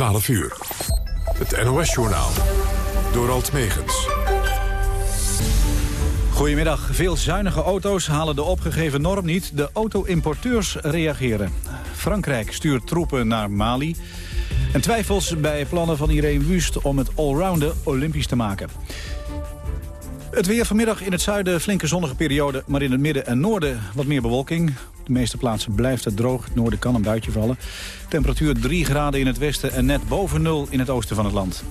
12 uur. Het NOS-journaal. Door Alt Megens. Goedemiddag. Veel zuinige auto's halen de opgegeven norm niet. De auto-importeurs reageren. Frankrijk stuurt troepen naar Mali. En twijfels bij plannen van Irene Wust om het allrounder olympisch te maken. Het weer vanmiddag in het zuiden flinke zonnige periode... maar in het midden en noorden wat meer bewolking. De meeste plaatsen blijft het droog. Het noorden kan een buitje vallen. Temperatuur 3 graden in het westen en net boven nul in het oosten van het land.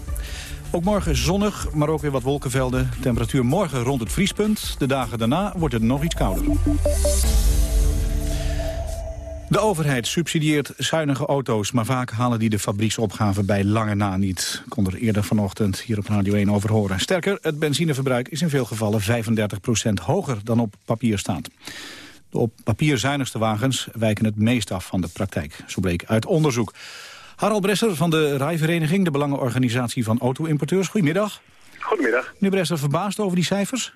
Ook morgen zonnig, maar ook weer wat wolkenvelden. Temperatuur morgen rond het vriespunt. De dagen daarna wordt het nog iets kouder. De overheid subsidieert zuinige auto's, maar vaak halen die de fabrieksopgave bij lange na niet. Ik kon er eerder vanochtend hier op Radio 1 over horen. Sterker, het benzineverbruik is in veel gevallen 35% hoger dan op papier staat. De op papier zuinigste wagens wijken het meest af van de praktijk, zo bleek uit onderzoek. Harald Bresser van de Rijvereniging, de belangenorganisatie van auto-importeurs. Goedemiddag. Goedemiddag. Meneer Bresser, verbaasd over die cijfers?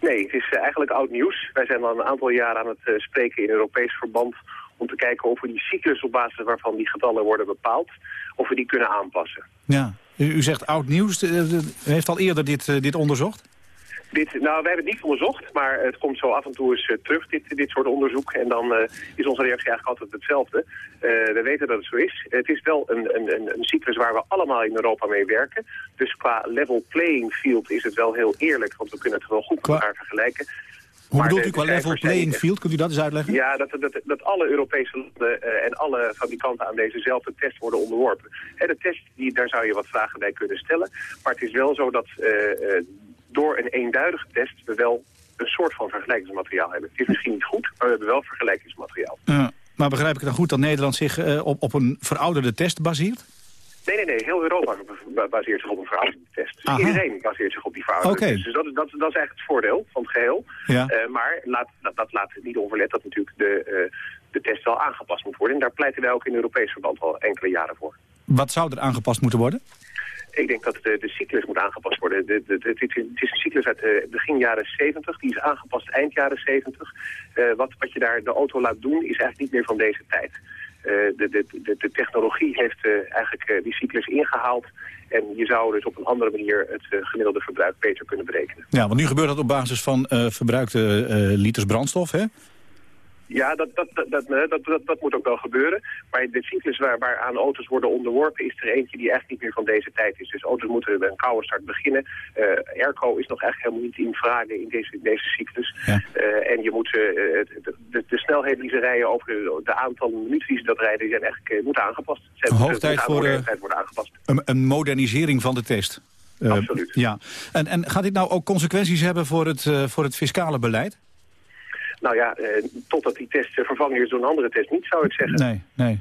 Nee, het is eh, eigenlijk oud nieuws. Wij zijn al een aantal jaar aan het eh, spreken in Europees verband om te kijken of we die cyclus op basis waarvan die getallen worden bepaald, of we die kunnen aanpassen. Ja, u, zegt oud nieuws. U heeft al eerder dit, eh, dit onderzocht? Dit, nou, wij hebben het niet onderzocht, maar het komt zo af en toe eens terug, dit, dit soort onderzoek. En dan is onze reactie eigenlijk altijd hetzelfde. we weten dat het zo is. Het is wel een, een, een, cyclus waar we allemaal in Europa mee werken. Dus qua level playing field is het wel heel eerlijk, want we kunnen het wel goed met elkaar vergelijken. Hoe bedoelt u qua level playing field? Kunt u dat eens uitleggen? Ja, dat, dat, dat alle Europese landen uh, en alle fabrikanten aan dezezelfde test worden onderworpen. En de test, die, daar zou je wat vragen bij kunnen stellen. Maar het is wel zo dat uh, door een eenduidige test we wel een soort van vergelijkingsmateriaal hebben. Het is misschien niet goed, maar we hebben wel vergelijkingsmateriaal. maar begrijp ik dan goed dat Nederland zich op, op een verouderde test baseert? Nee, nee, nee. Heel Europa baseert zich op een verouderde test. Dus iedereen baseert zich op die verouderde okay. test. Dus dat, dat, dat is eigenlijk het voordeel van het geheel. Ja. Uh, maar laat, dat, dat laat niet onverlet dat natuurlijk de, de test wel aangepast moet worden. En daar pleiten wij ook in Europees verband al enkele jaren voor. Wat zou er aangepast moeten worden? Ik denk dat de, cyclus moet aangepast worden. De, de, het, is een cyclus uit uh, begin jaren 70. Die is aangepast eind jaren 70. wat, wat je daar de auto laat doen is eigenlijk niet meer van deze tijd. De, de, de, de, technologie heeft eigenlijk die cyclus ingehaald. En je zou dus op een andere manier het gemiddelde verbruik beter kunnen berekenen. Ja, want nu gebeurt dat op basis van verbruikte liters brandstof, hè? Ja, dat, dat, dat, dat, dat, dat, moet ook wel gebeuren. Maar de cyclus waar, waaraan auto's worden onderworpen is er eentje die echt niet meer van deze tijd is. Dus auto's moeten met een koude start beginnen. Uh, airco is nog echt helemaal niet in vraag in deze, in deze cyclus. Ja. Uh, en je moet, uh, de, de, de snelheden die ze rijden over de aantal minuten die ze dat rijden, die zijn echt moeten aangepast. Ze Hoog tijd voor worden aangepast. Een, een modernisering van de test. Absoluut. Ja. En, en gaat dit nou ook consequenties hebben voor het, voor het fiscale beleid? Nou ja, eh, totdat die test vervangen is door een andere test niet, zou ik zeggen. Nee, nee.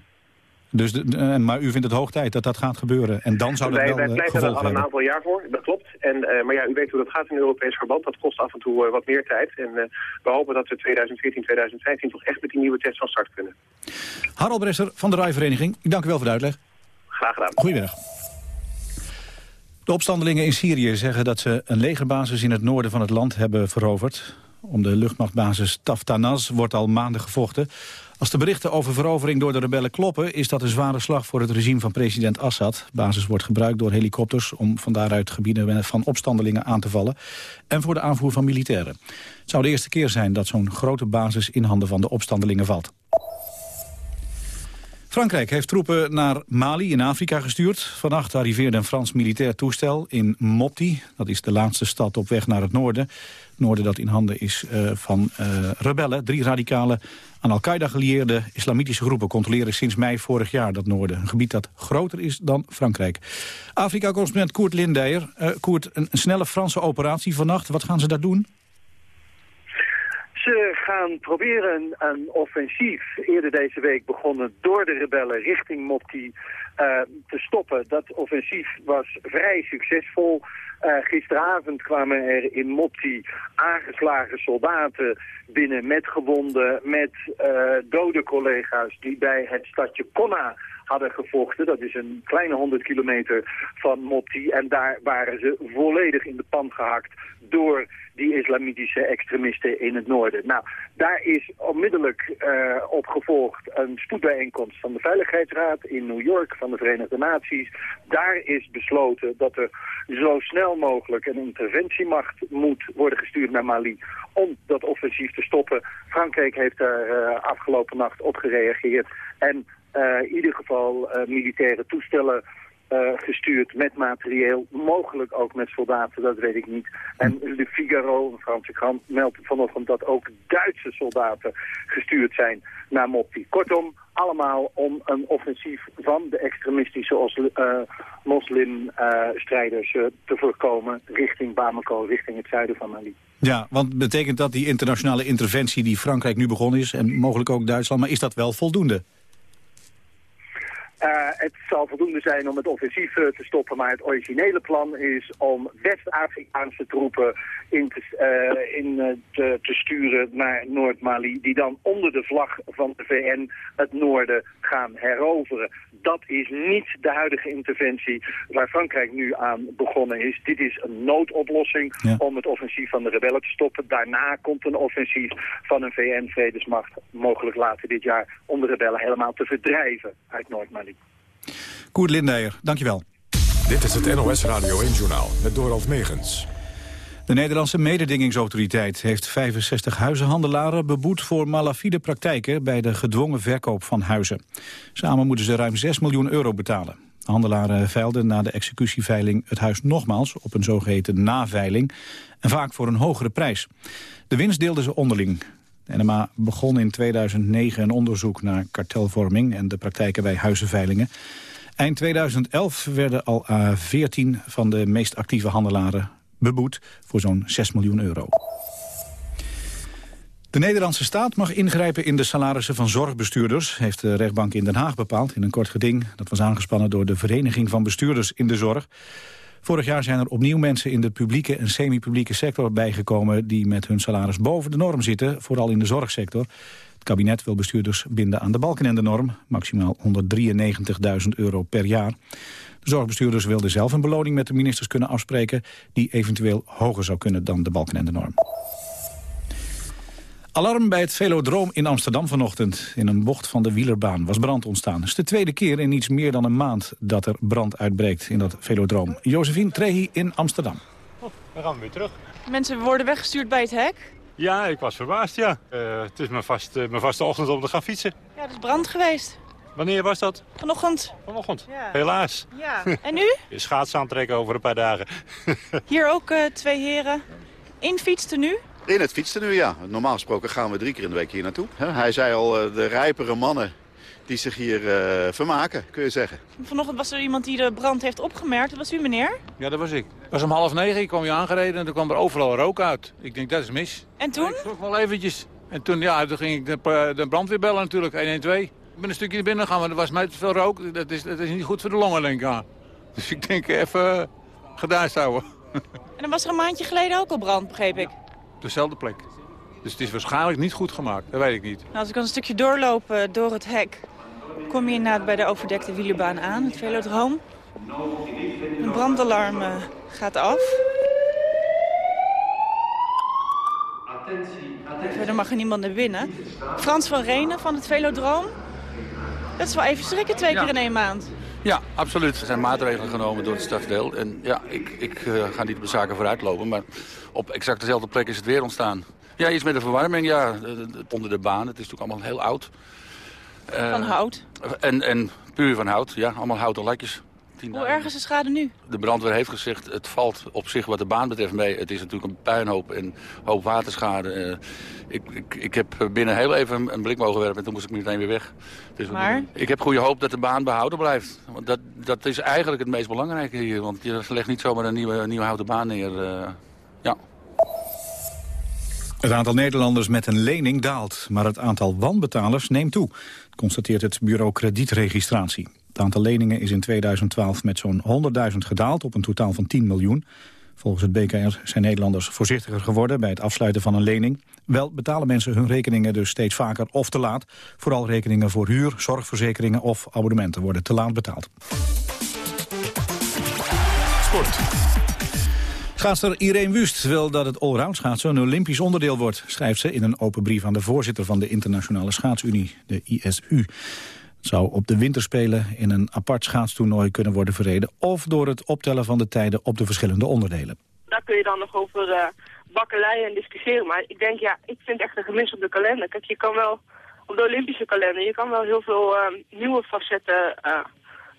Dus de, maar u vindt het hoog tijd dat dat gaat gebeuren. En dan zou dat wij, wel Wij pleiten er al een aantal jaar voor, dat klopt. En, uh, maar ja, u weet hoe dat gaat in Europees verband. Dat kost af en toe uh, wat meer tijd. En uh, we hopen dat we 2014, 2015 toch echt met die nieuwe test van start kunnen. Harold Bresser van de Rijvereniging, ik dank u wel voor de uitleg. Graag gedaan. Goedemiddag. De opstandelingen in Syrië zeggen dat ze een legerbasis in het noorden van het land hebben veroverd. Om de luchtmachtbasis Taftanaz wordt al maanden gevochten. Als de berichten over verovering door de rebellen kloppen... is dat een zware slag voor het regime van president Assad. De basis wordt gebruikt door helikopters... om van daaruit gebieden van opstandelingen aan te vallen... en voor de aanvoer van militairen. Het zou de eerste keer zijn dat zo'n grote basis... in handen van de opstandelingen valt. Frankrijk heeft troepen naar Mali in Afrika gestuurd. Vannacht arriveerde een Frans militair toestel in Mopti. Dat is de laatste stad op weg naar het noorden. Noorden dat in handen is uh, van uh, rebellen. Drie radicale aan Al-Qaeda gelieerde islamitische groepen... controleren sinds mei vorig jaar dat noorden. Een gebied dat groter is dan Frankrijk. Afrika-correspondent Koert Lindeyer. Uh, Koert, een, een snelle Franse operatie vannacht. Wat gaan ze daar doen? Ze gaan proberen een offensief, eerder deze week begonnen door de rebellen richting Mopti, te stoppen. Dat offensief was vrij succesvol. Uh, gisteravond kwamen er in Mopti aangeslagen soldaten binnen met gewonden, met uh, dode collega's die bij het stadje Konna hadden gevochten. Dat is een kleine 100 kilometer van Mopti. En daar waren ze volledig in de pan gehakt door die islamitische extremisten in het noorden. Nou, daar is onmiddellijk uh, op gevolgd een spoedbijeenkomst van de Veiligheidsraad in New York van de Verenigde Naties. Daar is besloten dat er zo snel mogelijk een interventiemacht moet worden gestuurd naar Mali om dat offensief te stoppen. Frankrijk heeft daar uh, afgelopen nacht op gereageerd en in ieder geval militaire toestellen uh, gestuurd met materieel, mogelijk ook met soldaten, dat weet ik niet. En Le Figaro, een Franse krant, meldt vanochtend dat ook Duitse soldaten gestuurd zijn naar Mopti. Kortom, allemaal om een offensief van de extremistische uh, moslimstrijders uh, te voorkomen richting Bamako, richting het zuiden van Mali. Ja, want betekent dat die internationale interventie die Frankrijk nu begonnen is, en mogelijk ook Duitsland, maar is dat wel voldoende? Uh, het zal voldoende zijn om het offensief uh, te stoppen, maar het originele plan is om West-Afrikaanse troepen in, te, uh, in te, te, sturen naar Noord-Mali, die dan onder de vlag van de VN het noorden gaan heroveren. Dat is niet de huidige interventie waar Frankrijk nu aan begonnen is. Dit is een noodoplossing om het offensief van de rebellen te stoppen. Daarna komt een offensief van een VN-vredesmacht, mogelijk later dit jaar, om de rebellen helemaal te verdrijven uit Noord-Mali. Koert Lindeyer, dankjewel. Dit is het NOS Radio 1-journaal met Dorald Megens. De Nederlandse mededingingsautoriteit heeft 65 huizenhandelaren beboet voor malafide praktijken bij de gedwongen verkoop van huizen. Samen moeten ze ruim 6 miljoen euro betalen. De handelaren veilden na de executieveiling het huis nogmaals op een zogeheten naveiling en vaak voor een hogere prijs. De winst deelden ze onderling. De NMA begon in 2009 een onderzoek naar kartelvorming en de praktijken bij huizenveilingen. Eind 2011 werden al 14 van de meest actieve handelaren beboet voor zo'n 6 miljoen euro. De Nederlandse staat mag ingrijpen in de salarissen van zorgbestuurders... heeft de rechtbank in Den Haag bepaald in een kort geding. Dat was aangespannen door de Vereniging van Bestuurders in de Zorg. Vorig jaar zijn er opnieuw mensen in de publieke en semi-publieke sector bijgekomen... die met hun salaris boven de norm zitten, vooral in de zorgsector. Het kabinet wil bestuurders binden aan de balken en de norm... maximaal 193.000 euro per jaar. De zorgbestuurders wilden zelf een beloning met de ministers kunnen afspreken... die eventueel hoger zou kunnen dan de balken en de norm. Alarm bij het Velodroom in Amsterdam vanochtend. In een bocht van de wielerbaan was brand ontstaan. Het is de tweede keer in iets meer dan een maand dat er brand uitbreekt in dat Velodroom. Josephine Trehi in Amsterdam. Oh, we gaan weer terug. Mensen worden weggestuurd bij het hek? Ja, ik was verbaasd, ja. Uh, het is mijn, vast, uh, mijn vaste ochtend om te gaan fietsen. Ja, er is brand geweest. Wanneer was dat? Vanochtend. Vanochtend? Ja. Helaas. Ja. En nu? Schaats aantrekken over een paar dagen. Hier ook uh, twee heren. In fietsten nu? In het fietsen nu, ja. Normaal gesproken gaan we drie keer in de week hier naartoe. Hij zei al, de rijpere mannen die zich hier uh, vermaken, kun je zeggen. Vanochtend was er iemand die de brand heeft opgemerkt. Dat was u, meneer? Ja, dat was ik. Het was om half negen, ik kwam hier aangereden en toen kwam er overal rook uit. Ik denk, dat is mis. En toen? ik schrok wel eventjes. En toen, ja, toen ging ik de, de brandweer bellen natuurlijk, 112. Ik ben een stukje naar binnen gegaan, maar er was mij te veel rook. Dat is, dat is niet goed voor de longen, denk ik aan. Dus ik denk even uh, gedaan houden. En dan was er een maandje geleden ook al brand, begreep ik? Dezelfde plek. Dus het is waarschijnlijk niet goed gemaakt, dat weet ik niet. Nou, als ik een stukje doorloop uh, door het hek... kom je inderdaad bij de overdekte wielerbaan aan, het velodroom. Een brandalarm uh, gaat af. Verder mag er niemand naar binnen. Frans van Renen van het velodroom. Dat is wel even schrikken, twee keer in één maand. Ja, absoluut. Er zijn maatregelen genomen door het stadsdeel. En ja, ik, ik uh, ga niet op de zaken vooruitlopen, maar op exact dezelfde plek is het weer ontstaan. Ja, iets met de verwarming, ja, onder de baan. Het is natuurlijk allemaal heel oud. Uh, van hout? En, en puur van hout, ja. Allemaal houten latjes. Hoe erg is de schade nu? De brandweer heeft gezegd, het valt op zich wat de baan betreft mee. Het is natuurlijk een puinhoop en hoop waterschade. Uh, ik, ik, ik heb binnen heel even een blik mogen werpen en toen moest ik meteen weer weg. Dus maar? Ik heb goede hoop dat de baan behouden blijft. Want dat, dat is eigenlijk het meest belangrijke hier. Want je legt niet zomaar een nieuwe, nieuwe houten baan neer. Uh, ja. Het aantal Nederlanders met een lening daalt, maar het aantal wanbetalers neemt toe, constateert het bureau kredietregistratie. Het aantal leningen is in 2012 met zo'n 100.000 gedaald op een totaal van 10 miljoen. Volgens het BKR zijn Nederlanders voorzichtiger geworden bij het afsluiten van een lening. Wel betalen mensen hun rekeningen dus steeds vaker of te laat. Vooral rekeningen voor huur, zorgverzekeringen of abonnementen worden te laat betaald. Sport. Schaatser Irene Wust wil dat het allround schaatsen een olympisch onderdeel wordt, schrijft ze in een open brief aan de voorzitter van de Internationale Schaatsunie, de ISU. Zou op de winterspelen in een apart schaatstoernooi kunnen worden verreden, of door het optellen van de tijden op de verschillende onderdelen. Daar kun je dan nog over uh, bakkeleien en discussiëren, maar ik denk ja, ik vind echt een gemis op de kalender. Kijk, je kan wel op de Olympische kalender, je kan wel heel veel uh, nieuwe facetten uh,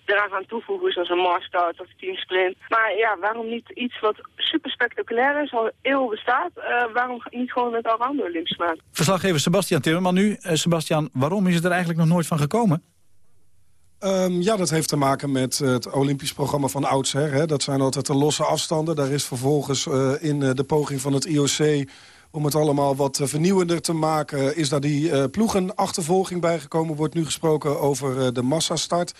eraan gaan toevoegen, zoals een marsstart of teamsprint. Maar ja, waarom niet iets wat super spectaculair is, al eeuwen bestaat, uh, waarom niet gewoon het allround Olympisch maken? Verslaggever Sebastian Timmerman nu. Uh, Sebastian, waarom is het er eigenlijk nog nooit van gekomen? Um, ja, dat heeft te maken met het Olympisch programma van oudsher. Hè. Dat zijn altijd de losse afstanden. Daar is vervolgens uh, in de poging van het IOC om het allemaal wat vernieuwender te maken... is daar die uh, ploegenachtervolging bijgekomen. Wordt nu gesproken over uh, de massastart.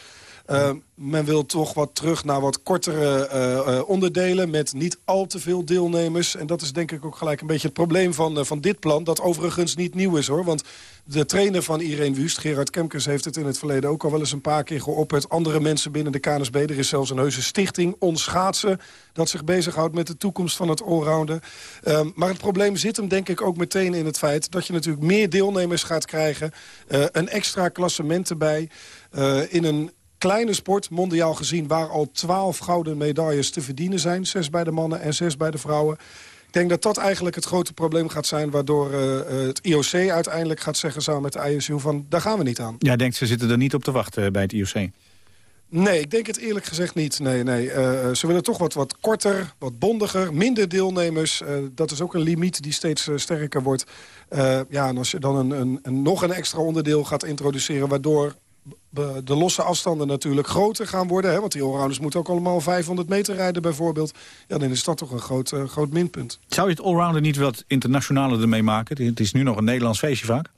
Uh, men wil toch wat terug naar wat kortere uh, uh, onderdelen... met niet al te veel deelnemers. En dat is denk ik ook gelijk een beetje het probleem van, van dit plan... dat overigens niet nieuw is, hoor. Want de trainer van Irene Wust, Gerard Kemkers... heeft het in het verleden ook al wel eens een paar keer geopperd. Andere mensen binnen de KNSB. Er is zelfs een heuse stichting, Ons Schaatsen... dat zich bezighoudt met de toekomst van het allrounden. Um, maar het probleem zit hem denk ik ook meteen in het feit... dat je natuurlijk meer deelnemers gaat krijgen. een extra klassement erbij. in een kleine sport, mondiaal gezien... waar al twaalf gouden medailles te verdienen zijn. Zes bij de mannen en zes bij de vrouwen. Ik denk dat dat eigenlijk het grote probleem gaat zijn... waardoor uh, het IOC uiteindelijk gaat zeggen samen met de ISU van... daar gaan we niet aan. Ja, denkt ze zitten er niet op te wachten bij het IOC? Nee, ik denk het eerlijk gezegd niet. Nee, nee. Uh, ze willen toch wat, wat korter, wat bondiger, minder deelnemers. Uh, dat is ook een limiet die steeds uh, sterker wordt. ja, en als je dan een, een, een, nog een extra onderdeel gaat introduceren... waardoor de losse afstanden natuurlijk groter gaan worden. Hè, want die allrounders moeten ook allemaal 500 meter rijden bijvoorbeeld. Ja, dan is dat toch een groot, uh, groot minpunt. Zou je het allrounder niet wat internationaler ermee maken? Het is nu nog een Nederlands feestje vaak.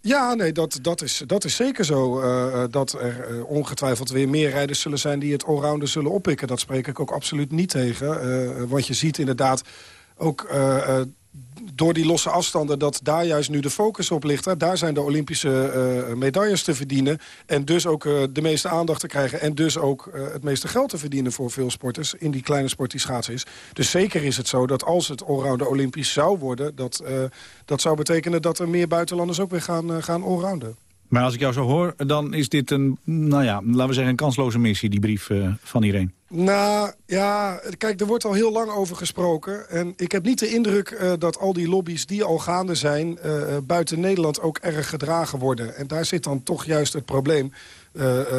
Ja, nee, dat, dat, is, dat is zeker zo. Uh, dat er uh, ongetwijfeld weer meer rijders zullen zijn die het allrounder zullen oppikken. Dat spreek ik ook absoluut niet tegen. want je ziet inderdaad ook door die losse afstanden dat daar juist nu de focus op ligt. Hè. Daar zijn de Olympische uh, medailles te verdienen. En dus ook uh, de meeste aandacht te krijgen. En dus ook uh, het meeste geld te verdienen voor veel sporters. In die kleine sport die schaatsen is. Dus zeker is het zo dat als het allrounder Olympisch zou worden... dat, dat zou betekenen dat er meer buitenlanders ook weer gaan, gaan allrounden. Maar als ik jou zo hoor, dan is dit een, nou ja, laten we zeggen een kansloze missie, die brief uh, van iedereen. Nou, ja, kijk, er wordt al heel lang over gesproken. En ik heb niet de indruk uh, dat al die lobby's die al gaande zijn... Uh, buiten Nederland ook erg gedragen worden. En daar zit dan toch juist het probleem...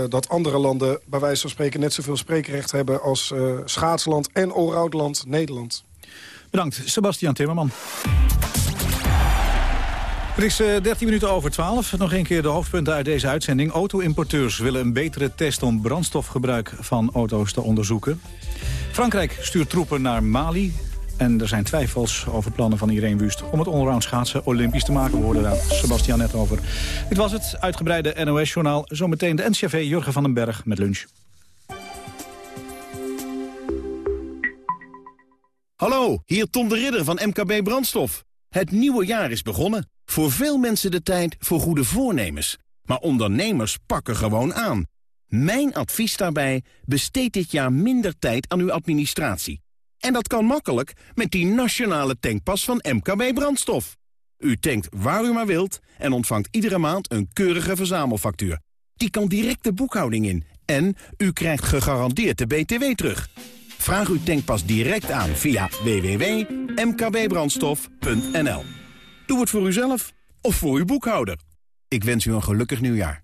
dat andere landen bij wijze van spreken net zoveel spreekrecht hebben... als schaatsland en allroundland Nederland. Bedankt, Sebastian Timmerman. Het is uh, 13 minuten over 12. Nog een keer de hoofdpunten uit deze uitzending. Auto-importeurs willen een betere test om brandstofgebruik van auto's te onderzoeken. Frankrijk stuurt troepen naar Mali. En er zijn twijfels over plannen van Irene Wust om het allround schaatsen olympisch te maken. We daar Sebastian net over. Dit was het uitgebreide NOS-journaal. Zometeen de NCV Jurgen van den Berg met lunch. Hallo, hier Tom de Ridder van MKB Brandstof. Het nieuwe jaar is begonnen. Voor veel mensen de tijd voor goede voornemens. Maar ondernemers pakken gewoon aan. Mijn advies daarbij, besteed dit jaar minder tijd aan uw administratie. En dat kan makkelijk met die nationale tankpas van MKB Brandstof. U tankt waar u maar wilt en ontvangt iedere maand een keurige verzamelfactuur. Die kan direct de boekhouding in. En u krijgt gegarandeerd de BTW terug. Vraag uw tankpas direct aan via www.mkbbrandstof.nl. Doe het voor uzelf of voor uw boekhouder. Ik wens u een gelukkig nieuwjaar.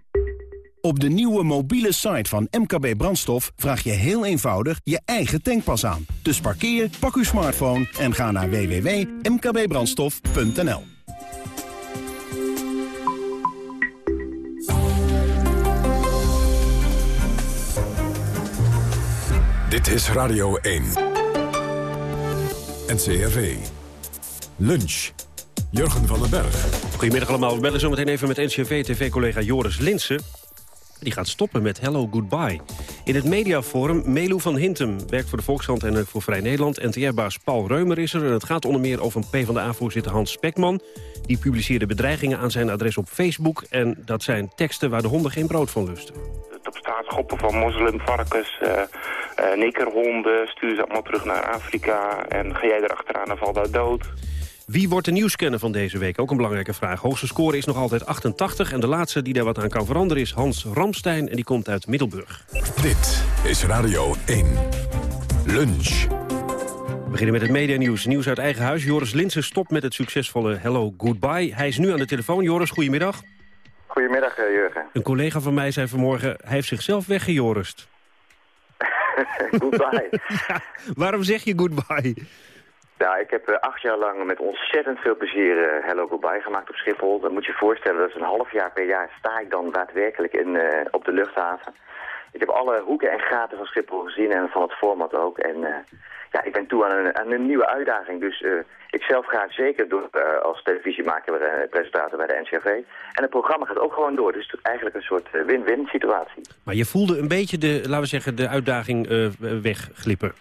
Op de nieuwe mobiele site van MKB Brandstof vraag je heel eenvoudig je eigen tankpas aan. Dus parkeer, pak uw smartphone en ga naar www.mkbbrandstof.nl. Dit is Radio 1. NCRV. Lunch. Jurgen van den Berg. Goedemiddag allemaal. We bellen zometeen even met NCRV-tv-collega Joris Linsen. Die gaat stoppen met Hello Goodbye. In het mediaforum Melu van Hintem werkt voor de Volkskrant en voor Vrij Nederland. NTR-baas Paul Reumer is er. En het gaat onder meer over een PvdA-voorzitter Hans Spekman. Die publiceerde bedreigingen aan zijn adres op Facebook. En dat zijn teksten waar de honden geen brood van lusten. Het op straat schoppen van moslimvarkens, uh, uh, nikkerhonden, stuur ze allemaal terug naar Afrika. En ga jij erachteraan en val daar dood. Wie wordt de nieuwscanner van deze week? Ook een belangrijke vraag. Hoogste score is nog altijd 88. En de laatste die daar wat aan kan veranderen is Hans Ramstein. En die komt uit Middelburg. Dit is Radio 1. Lunch. We beginnen met het medianieuws. Nieuws uit eigen huis. Joris Linsen stopt met het succesvolle Hello Goodbye. Hij is nu aan de telefoon. Joris, goedemiddag. Goedemiddag, uh, Jurgen. Een collega van mij zei vanmorgen... hij heeft zichzelf weggejorist. goodbye. ja, waarom zeg je goodbye? Ja, ik heb uh, acht jaar lang met ontzettend veel plezier uh, Hello Goodbye gemaakt op Schiphol. Dan moet je je voorstellen, dat is een half jaar per jaar sta ik dan daadwerkelijk in, uh, op de luchthaven. Ik heb alle hoeken en gaten van Schiphol gezien en van het format ook. En ja, ik ben toe aan een, een nieuwe uitdaging. Dus ik zelf ga zeker door als televisiemaker en presentator bij de NCRV. En het programma gaat ook gewoon door. Dus het is eigenlijk een soort win-win situatie. Maar je voelde een beetje de, laten we zeggen, de uitdaging wegglippen.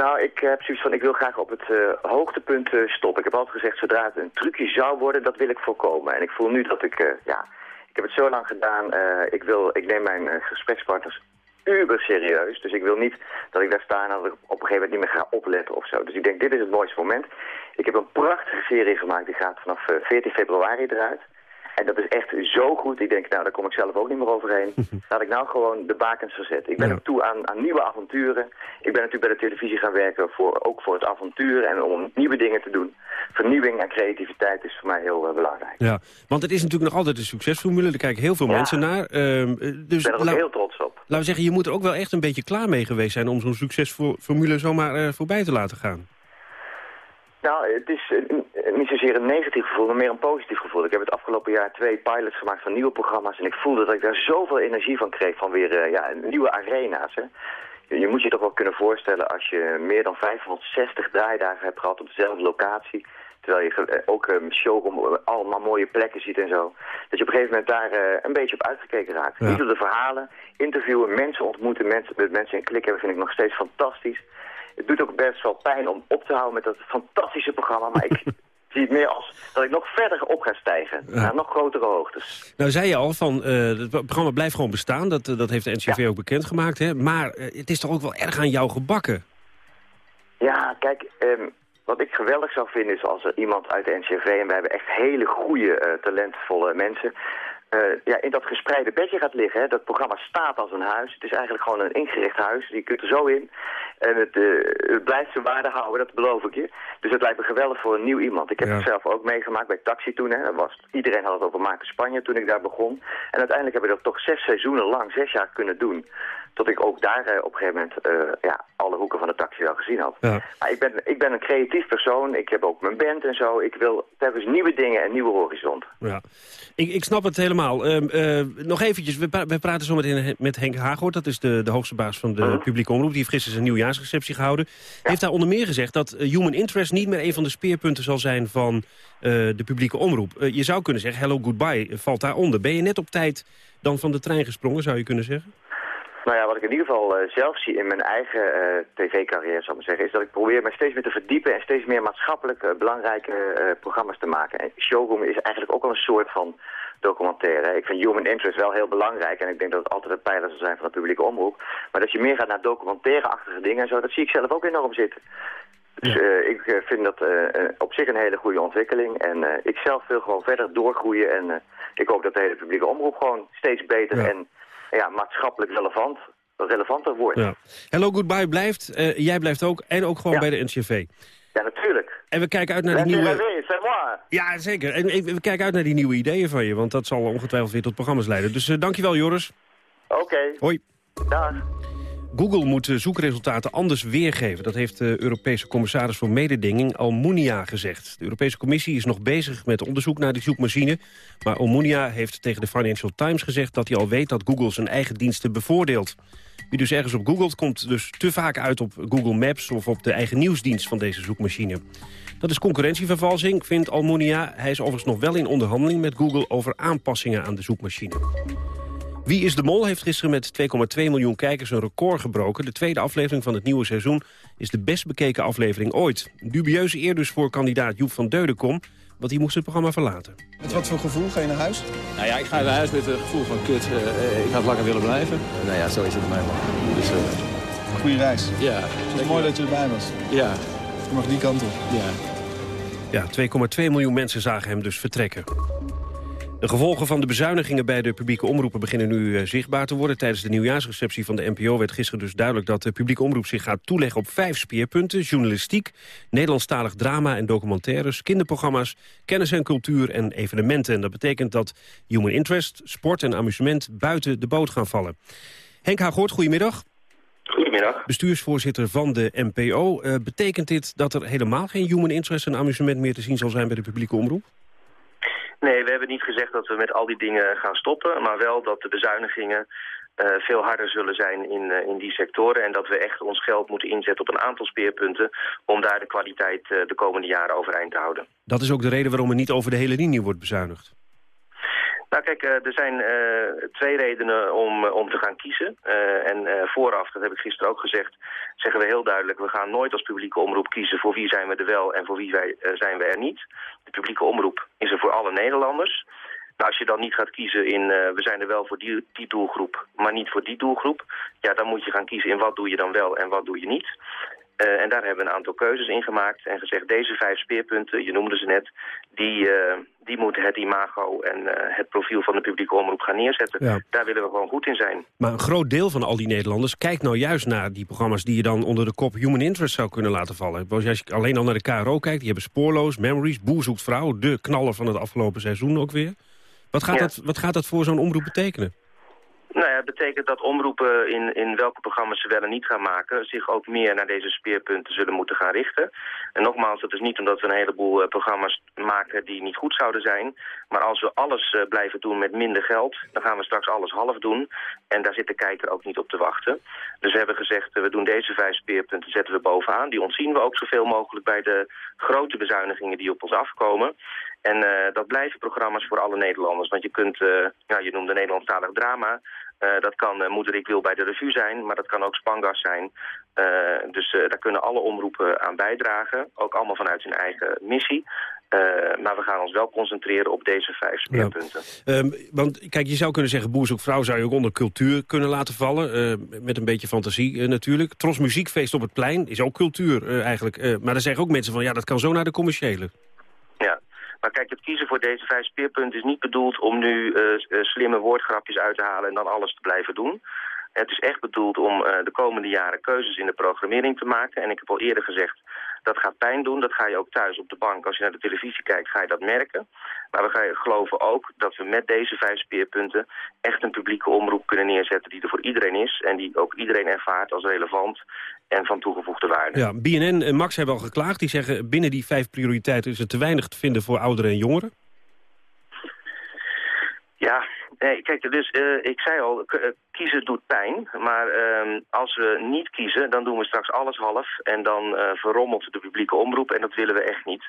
Nou, ik heb zoiets van, ik wil graag op het uh, hoogtepunt uh, stoppen. Ik heb altijd gezegd, zodra het een trucje zou worden, dat wil ik voorkomen. En ik voel nu dat ik, uh, ja, ik heb het zo lang gedaan. ik, wil, ik neem mijn gesprekspartners uber serieus. Dus ik wil niet dat ik daar sta en dat ik op een gegeven moment niet meer ga opletten of zo. Dus ik denk, dit is het mooiste moment. Ik heb een prachtige serie gemaakt, die gaat vanaf 14 februari eruit. En dat is echt zo goed. Ik denk, nou, daar kom ik zelf ook niet meer overheen. Laat ik nou gewoon de bakens verzetten. Ik ben Ja. ook toe aan, aan nieuwe avonturen. Ik ben natuurlijk bij de televisie gaan werken, voor, ook voor het avontuur en om nieuwe dingen te doen. Vernieuwing en creativiteit is voor mij heel eh, belangrijk. Ja, want het is natuurlijk nog altijd een succesformule. Er kijken heel veel Ja. mensen naar. Eh, dus ik ben er ook heel trots op. laten we zeggen, je moet er ook wel echt een beetje klaar mee geweest zijn... om zo'n succesformule zomaar eh, voorbij te laten gaan. Nou, het is eh, niet zozeer een negatief gevoel, maar meer een positief gevoel. Ik heb het afgelopen jaar twee pilots gemaakt van nieuwe programma's... en ik voelde dat ik daar zoveel energie van kreeg van weer eh, ja, nieuwe arena's. Hè. Je, moet je toch wel kunnen voorstellen als je meer dan 560 draaidagen hebt gehad op dezelfde locatie... terwijl je eh, ook een showroom allemaal mooie plekken ziet en zo... dat je op een gegeven moment daar eh, een beetje op uitgekeken raakt. Ja. Niet op de verhalen, interviewen, mensen ontmoeten, mensen, met mensen in klik hebben... vind ik nog steeds fantastisch. Het doet ook best wel pijn om op te houden met dat fantastische programma. Maar ik zie het meer als dat ik nog verder op ga stijgen. Ja. Naar nog grotere hoogtes. Nou zei je al, van, eh, het programma blijft gewoon bestaan. Dat, eh, dat heeft de NCV ook bekendgemaakt. Hè? Maar eh, het is toch ook wel erg aan jou gebakken? Ja, kijk, ehm, wat ik geweldig zou vinden is als er iemand uit de NCV... en we hebben echt hele goede, talentvolle mensen... eh, ja, in dat gespreide bedje gaat liggen. Hè. Dat programma staat als een huis. Het is eigenlijk gewoon een ingericht huis. Je kunt er zo in. En het, eh, het blijft zijn waarde houden, dat beloof ik je. Dus het lijkt me geweldig voor een nieuw iemand. Ik heb Ja. het zelf ook meegemaakt bij Taxi toen. Hè. Dat was, iedereen had het over Maarten Spanje toen ik daar begon. En uiteindelijk hebben we dat toch zes seizoenen lang, zes jaar kunnen doen. Tot ik ook daar eh, op een gegeven moment eh, ja, alle hoeken van de taxi wel gezien had. Ja. Maar ik ben, ik ben een creatief persoon. Ik heb ook mijn band en zo. Ik wil telkens nieuwe dingen en nieuwe horizonten. Ja. Ik, ik snap het helemaal. Ehm, eh, nog eventjes, we, pra- we praten zo meteen met Henk Haaghoort. Dat is de, de hoogste baas van de publieke omroep. Die heeft gisteren zijn nieuwjaarsreceptie gehouden. Heeft daar onder meer gezegd dat human interest niet meer een van de speerpunten zal zijn van de publieke omroep. Je zou kunnen zeggen, hello goodbye valt daaronder. Ben je net op tijd dan van de trein gesprongen, zou je kunnen zeggen? Nou ja, wat ik in ieder geval eh, zelf zie in mijn eigen eh, tv-carrière, zou ik maar zeggen, is dat ik probeer me steeds meer te verdiepen en steeds meer maatschappelijk eh, belangrijke programma's te maken. En Showroom is eigenlijk ook wel een soort van documentaire. hè. Ik vind human interest wel heel belangrijk en ik denk dat het altijd een pijler zal zijn van de publieke omroep. Maar dat je meer gaat naar documentaire-achtige dingen en zo, dat zie ik zelf ook enorm zitten. Dus ik vind dat op zich een hele goede ontwikkeling. En ik zelf wil gewoon verder doorgroeien. En ik hoop dat de hele publieke omroep gewoon steeds beter Ja. en ja, maatschappelijk relevant, relevanter wordt. Ja. Hello goodbye blijft. eh, jij blijft ook. En ook gewoon bij de NCV. Ja, natuurlijk. En we kijken uit naar die nieuwe... Ja, zeker. En we kijken uit naar die nieuwe ideeën van je, want dat zal ongetwijfeld weer tot programma's leiden. Dus eh, dankjewel, Joris. Oké. Hoi. Dag. Google moet zoekresultaten anders weergeven. Dat heeft de Europese commissaris voor mededinging Almunia gezegd. De Europese Commissie is nog bezig met onderzoek naar die zoekmachine. Maar Almunia heeft tegen de Financial Times gezegd... dat hij al weet dat Google zijn eigen diensten bevoordeelt. Wie dus ergens op googelt, komt dus te vaak uit op Google Maps... of op de eigen nieuwsdienst van deze zoekmachine. Dat is concurrentievervalsing, vindt Almunia. Hij is overigens nog wel in onderhandeling met Google... over aanpassingen aan de zoekmachine. Wie is de Mol heeft gisteren met 2,2 miljoen kijkers een record gebroken. De tweede aflevering van het nieuwe seizoen is de best bekeken aflevering ooit. Dubieuze eer dus voor kandidaat Joep van Deudekom, want die moest het programma verlaten. Met wat voor gevoel ga je naar huis? Nou ja, ik ga naar huis met het gevoel van kut, eh, ik had langer willen blijven. nou ja, zo is het bij mij wel. Dus, eh, Goeie reis. ja. Het is mooi dat je erbij was. Ja. Je mag die kant op. Ja. Ja, 2,2 miljoen mensen zagen hem dus vertrekken. De gevolgen van de bezuinigingen bij de publieke omroepen beginnen nu eh, zichtbaar te worden. Tijdens de nieuwjaarsreceptie van de NPO werd gisteren dus duidelijk dat de publieke omroep zich gaat toeleggen op vijf speerpunten. Journalistiek, Nederlandstalig drama en documentaires, kinderprogramma's, kennis en cultuur en evenementen. En dat betekent dat human interest, sport en amusement buiten de boot gaan vallen. Henk Hagoort, goedemiddag. Goedemiddag. Bestuursvoorzitter van de NPO. Eh, betekent dit dat er helemaal geen human interest en amusement meer te zien zal zijn bij de publieke omroep? Nee, we hebben niet gezegd dat we met al die dingen gaan stoppen, maar wel dat de bezuinigingen eh, veel harder zullen zijn in, eh, in die sectoren. En dat we echt ons geld moeten inzetten op een aantal speerpunten om daar de kwaliteit eh, de komende jaren overeind te houden. Dat is ook de reden waarom er niet over de hele linie wordt bezuinigd. Nou kijk, eh, er zijn eh, twee redenen om, eh, om te gaan kiezen. En vooraf, dat heb ik gisteren ook gezegd, zeggen we heel duidelijk... we gaan nooit als publieke omroep kiezen voor wie zijn we er wel en voor wie wij, zijn we er niet. De publieke omroep is er voor alle Nederlanders. Nou, als je dan niet gaat kiezen in we zijn er wel voor die, die doelgroep, maar niet voor die doelgroep... ja, dan moet je gaan kiezen in wat doe je dan wel en wat doe je niet... Eh, en daar hebben we een aantal keuzes in gemaakt en gezegd... deze vijf speerpunten, je noemde ze net, die, eh, die moeten het imago en eh, het profiel van de publieke omroep gaan neerzetten. Ja. Daar willen we gewoon goed in zijn. Maar een groot deel van al die Nederlanders kijkt nou juist naar die programma's... die je dan onder de kop human interest zou kunnen laten vallen. Als je alleen al naar de KRO kijkt, die hebben Spoorloos, Memories, Boer zoekt vrouw... de knaller van het afgelopen seizoen ook weer. Wat gaat, Ja. dat, wat gaat dat voor zo'n omroep betekenen? Nou ja, het betekent dat omroepen in, in welke programma's ze wel en niet gaan maken... zich ook meer naar deze speerpunten zullen moeten gaan richten. En nogmaals, dat is niet omdat we een heleboel eh, programma's maken die niet goed zouden zijn. Maar als we alles eh, blijven doen met minder geld, dan gaan we straks alles half doen. En daar zit de kijker ook niet op te wachten. Dus we hebben gezegd, eh, we doen deze vijf speerpunten, zetten we bovenaan. Die ontzien we ook zoveel mogelijk bij de grote bezuinigingen die op ons afkomen. En dat blijven programma's voor alle Nederlanders. Want je kunt, ja, je noemde Nederlandstalig drama. Eh, dat kan eh, Moeder ik wil bij de revue zijn, maar dat kan ook Spangas zijn. Eh, dus daar kunnen alle omroepen aan bijdragen. Ook allemaal vanuit hun eigen missie. Maar we gaan ons wel concentreren op deze vijf speerpunten. Ehm, want kijk, je zou kunnen zeggen, Boer zoekt vrouw zou je ook onder cultuur kunnen laten vallen. met een beetje fantasie natuurlijk. Tros Muziekfeest op het plein is ook cultuur eigenlijk. Maar er zeggen ook mensen van, ja, dat kan zo naar de commerciële. Maar kijk, het kiezen voor deze vijf speerpunten is niet bedoeld om nu eh, eh, slimme woordgrapjes uit te halen en dan alles te blijven doen. Het is echt bedoeld om eh, de komende jaren keuzes in de programmering te maken. En ik heb al eerder gezegd, dat gaat pijn doen. Dat ga je ook thuis op de bank. Als je naar de televisie kijkt, ga je dat merken. Maar we gaan- geloven ook dat we met deze vijf speerpunten echt een publieke omroep kunnen neerzetten die er voor iedereen is. En die ook iedereen ervaart als relevant en van toegevoegde waarde. Ja, BNN en Max hebben al geklaagd. Die zeggen, binnen die vijf prioriteiten is er te weinig te vinden voor ouderen en jongeren. Ja, nee, kijk, dus eh, ik zei al, eh, kiezen doet pijn. Maar ehm, als we niet kiezen, dan doen we straks alles half. En dan eh, verrommelt de publieke omroep en dat willen we echt niet.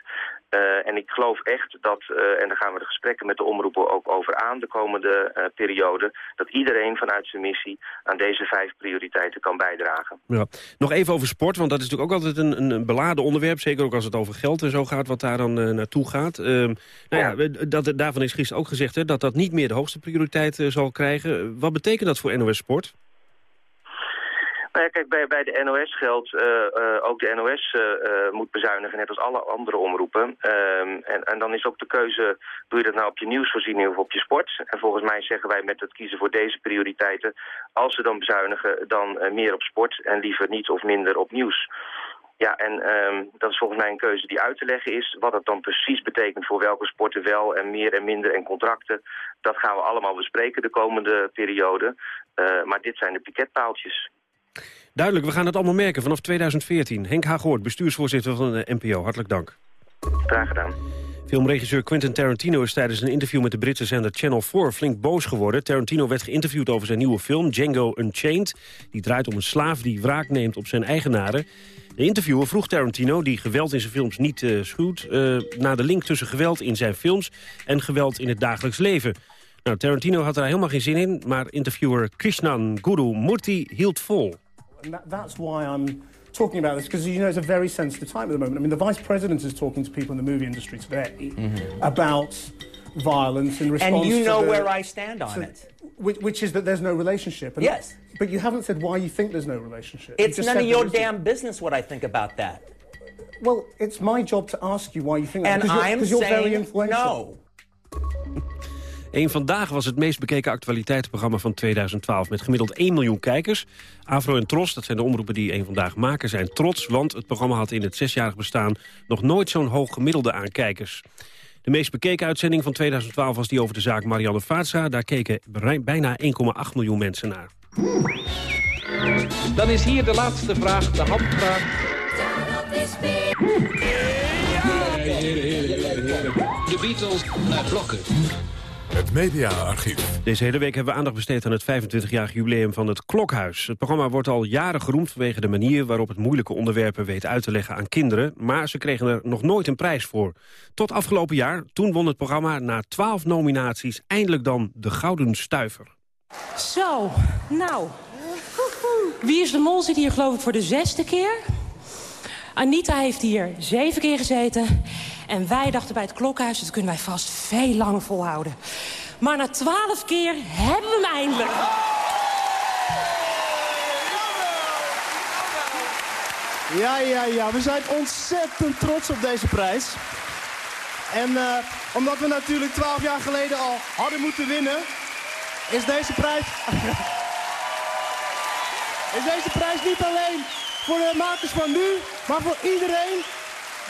Eh, en ik geloof echt dat, eh, en daar gaan we de gesprekken met de omroepen ook over aan de komende periode, dat iedereen vanuit zijn missie aan deze vijf prioriteiten kan bijdragen. Ja. Nog even over sport, want dat is natuurlijk ook altijd een, een, beladen onderwerp. Zeker ook als het over geld en zo gaat, wat daar dan naartoe gaat. Ehm, nou ja, dat, daarvan is gisteren ook gezegd hè, dat dat niet meer de hoogste prioriteit zal krijgen. Wat betekent dat voor NOS Sport? Nou ja, kijk, bij, bij de NOS geldt, eh, eh, ook de NOS eh, moet bezuinigen, net als alle andere omroepen. Ehm, en, en dan is ook de keuze, doe je dat nou op je nieuwsvoorziening of op je sport? En volgens mij zeggen wij met het kiezen voor deze prioriteiten, als we dan bezuinigen, dan meer op sport en liever niet of minder op nieuws. Ja, en ehm, dat is volgens mij een keuze die uit te leggen is. Wat het dan precies betekent voor welke sporten wel en meer en minder en contracten... dat gaan we allemaal bespreken de komende periode. Eh, maar dit zijn de piketpaaltjes. Duidelijk, we gaan het allemaal merken vanaf 2014. Henk Hagoort, bestuursvoorzitter van de NPO. Hartelijk dank. Graag gedaan. Filmregisseur Quentin Tarantino is tijdens een interview met de Britse zender Channel 4 flink boos geworden. Tarantino werd geïnterviewd over zijn nieuwe film Django Unchained. Die draait om een slaaf die wraak neemt op zijn eigenaren. De interviewer vroeg Tarantino, die geweld in zijn films niet uh, schuwt... Uh, naar de link tussen geweld in zijn films en geweld in het dagelijks leven. Nou, Tarantino had er helemaal geen zin in, maar interviewer Krishnan Guru Murthy hield vol. That's why I'm talking about this, because you know it's a very sensitive time at the moment. I mean, the vice president is talking to people in the movie industry today Mm-hmm. about violence in response And you know the, where I stand on to- it. Which, which is that there's no relationship. And Yes. But you haven't said why you think there's no relationship. It's none of your isn't. damn business what I think about that. Well, it's my job to ask you why you think that. And you're, I'm you're very saying influential. no. Eén Vandaag was het meest bekeken actualiteitsprogramma van 2012... met gemiddeld 1 miljoen kijkers. Avro en Tros, dat zijn de omroepen die Eén Vandaag maken... zijn trots, want het programma had in het zesjarig bestaan... nog nooit zo'n hoog gemiddelde aan kijkers. De meest bekeken uitzending van 2012 was die over de zaak Marianne Vaatsa. Daar keken bijna 1,8 miljoen mensen naar. Dan is hier de laatste vraag, de handvraag. De Beatles naar blokken. Het mediaarchief. Deze hele week hebben we aandacht besteed aan het 25-jarig jubileum van het Klokhuis. Het programma wordt al jaren geroemd vanwege de manier waarop het moeilijke onderwerpen weet uit te leggen aan kinderen. Maar ze kregen er nog nooit een prijs voor. Tot afgelopen jaar, toen won het programma na 12 nominaties eindelijk dan de Gouden Stuiver. Zo, nou. Wie is de mol zit hier geloof ik voor de zesde keer. Anita heeft hier zeven keer gezeten. En wij dachten bij het klokhuis, dat kunnen wij vast veel langer volhouden. Maar na twaalf keer hebben we hem eindelijk. Ja, ja, ja. We zijn ontzettend trots op deze prijs. En eh, omdat we natuurlijk 12 jaar geleden al hadden moeten winnen, is deze prijs. is deze prijs niet alleen voor de makers van nu, maar voor iedereen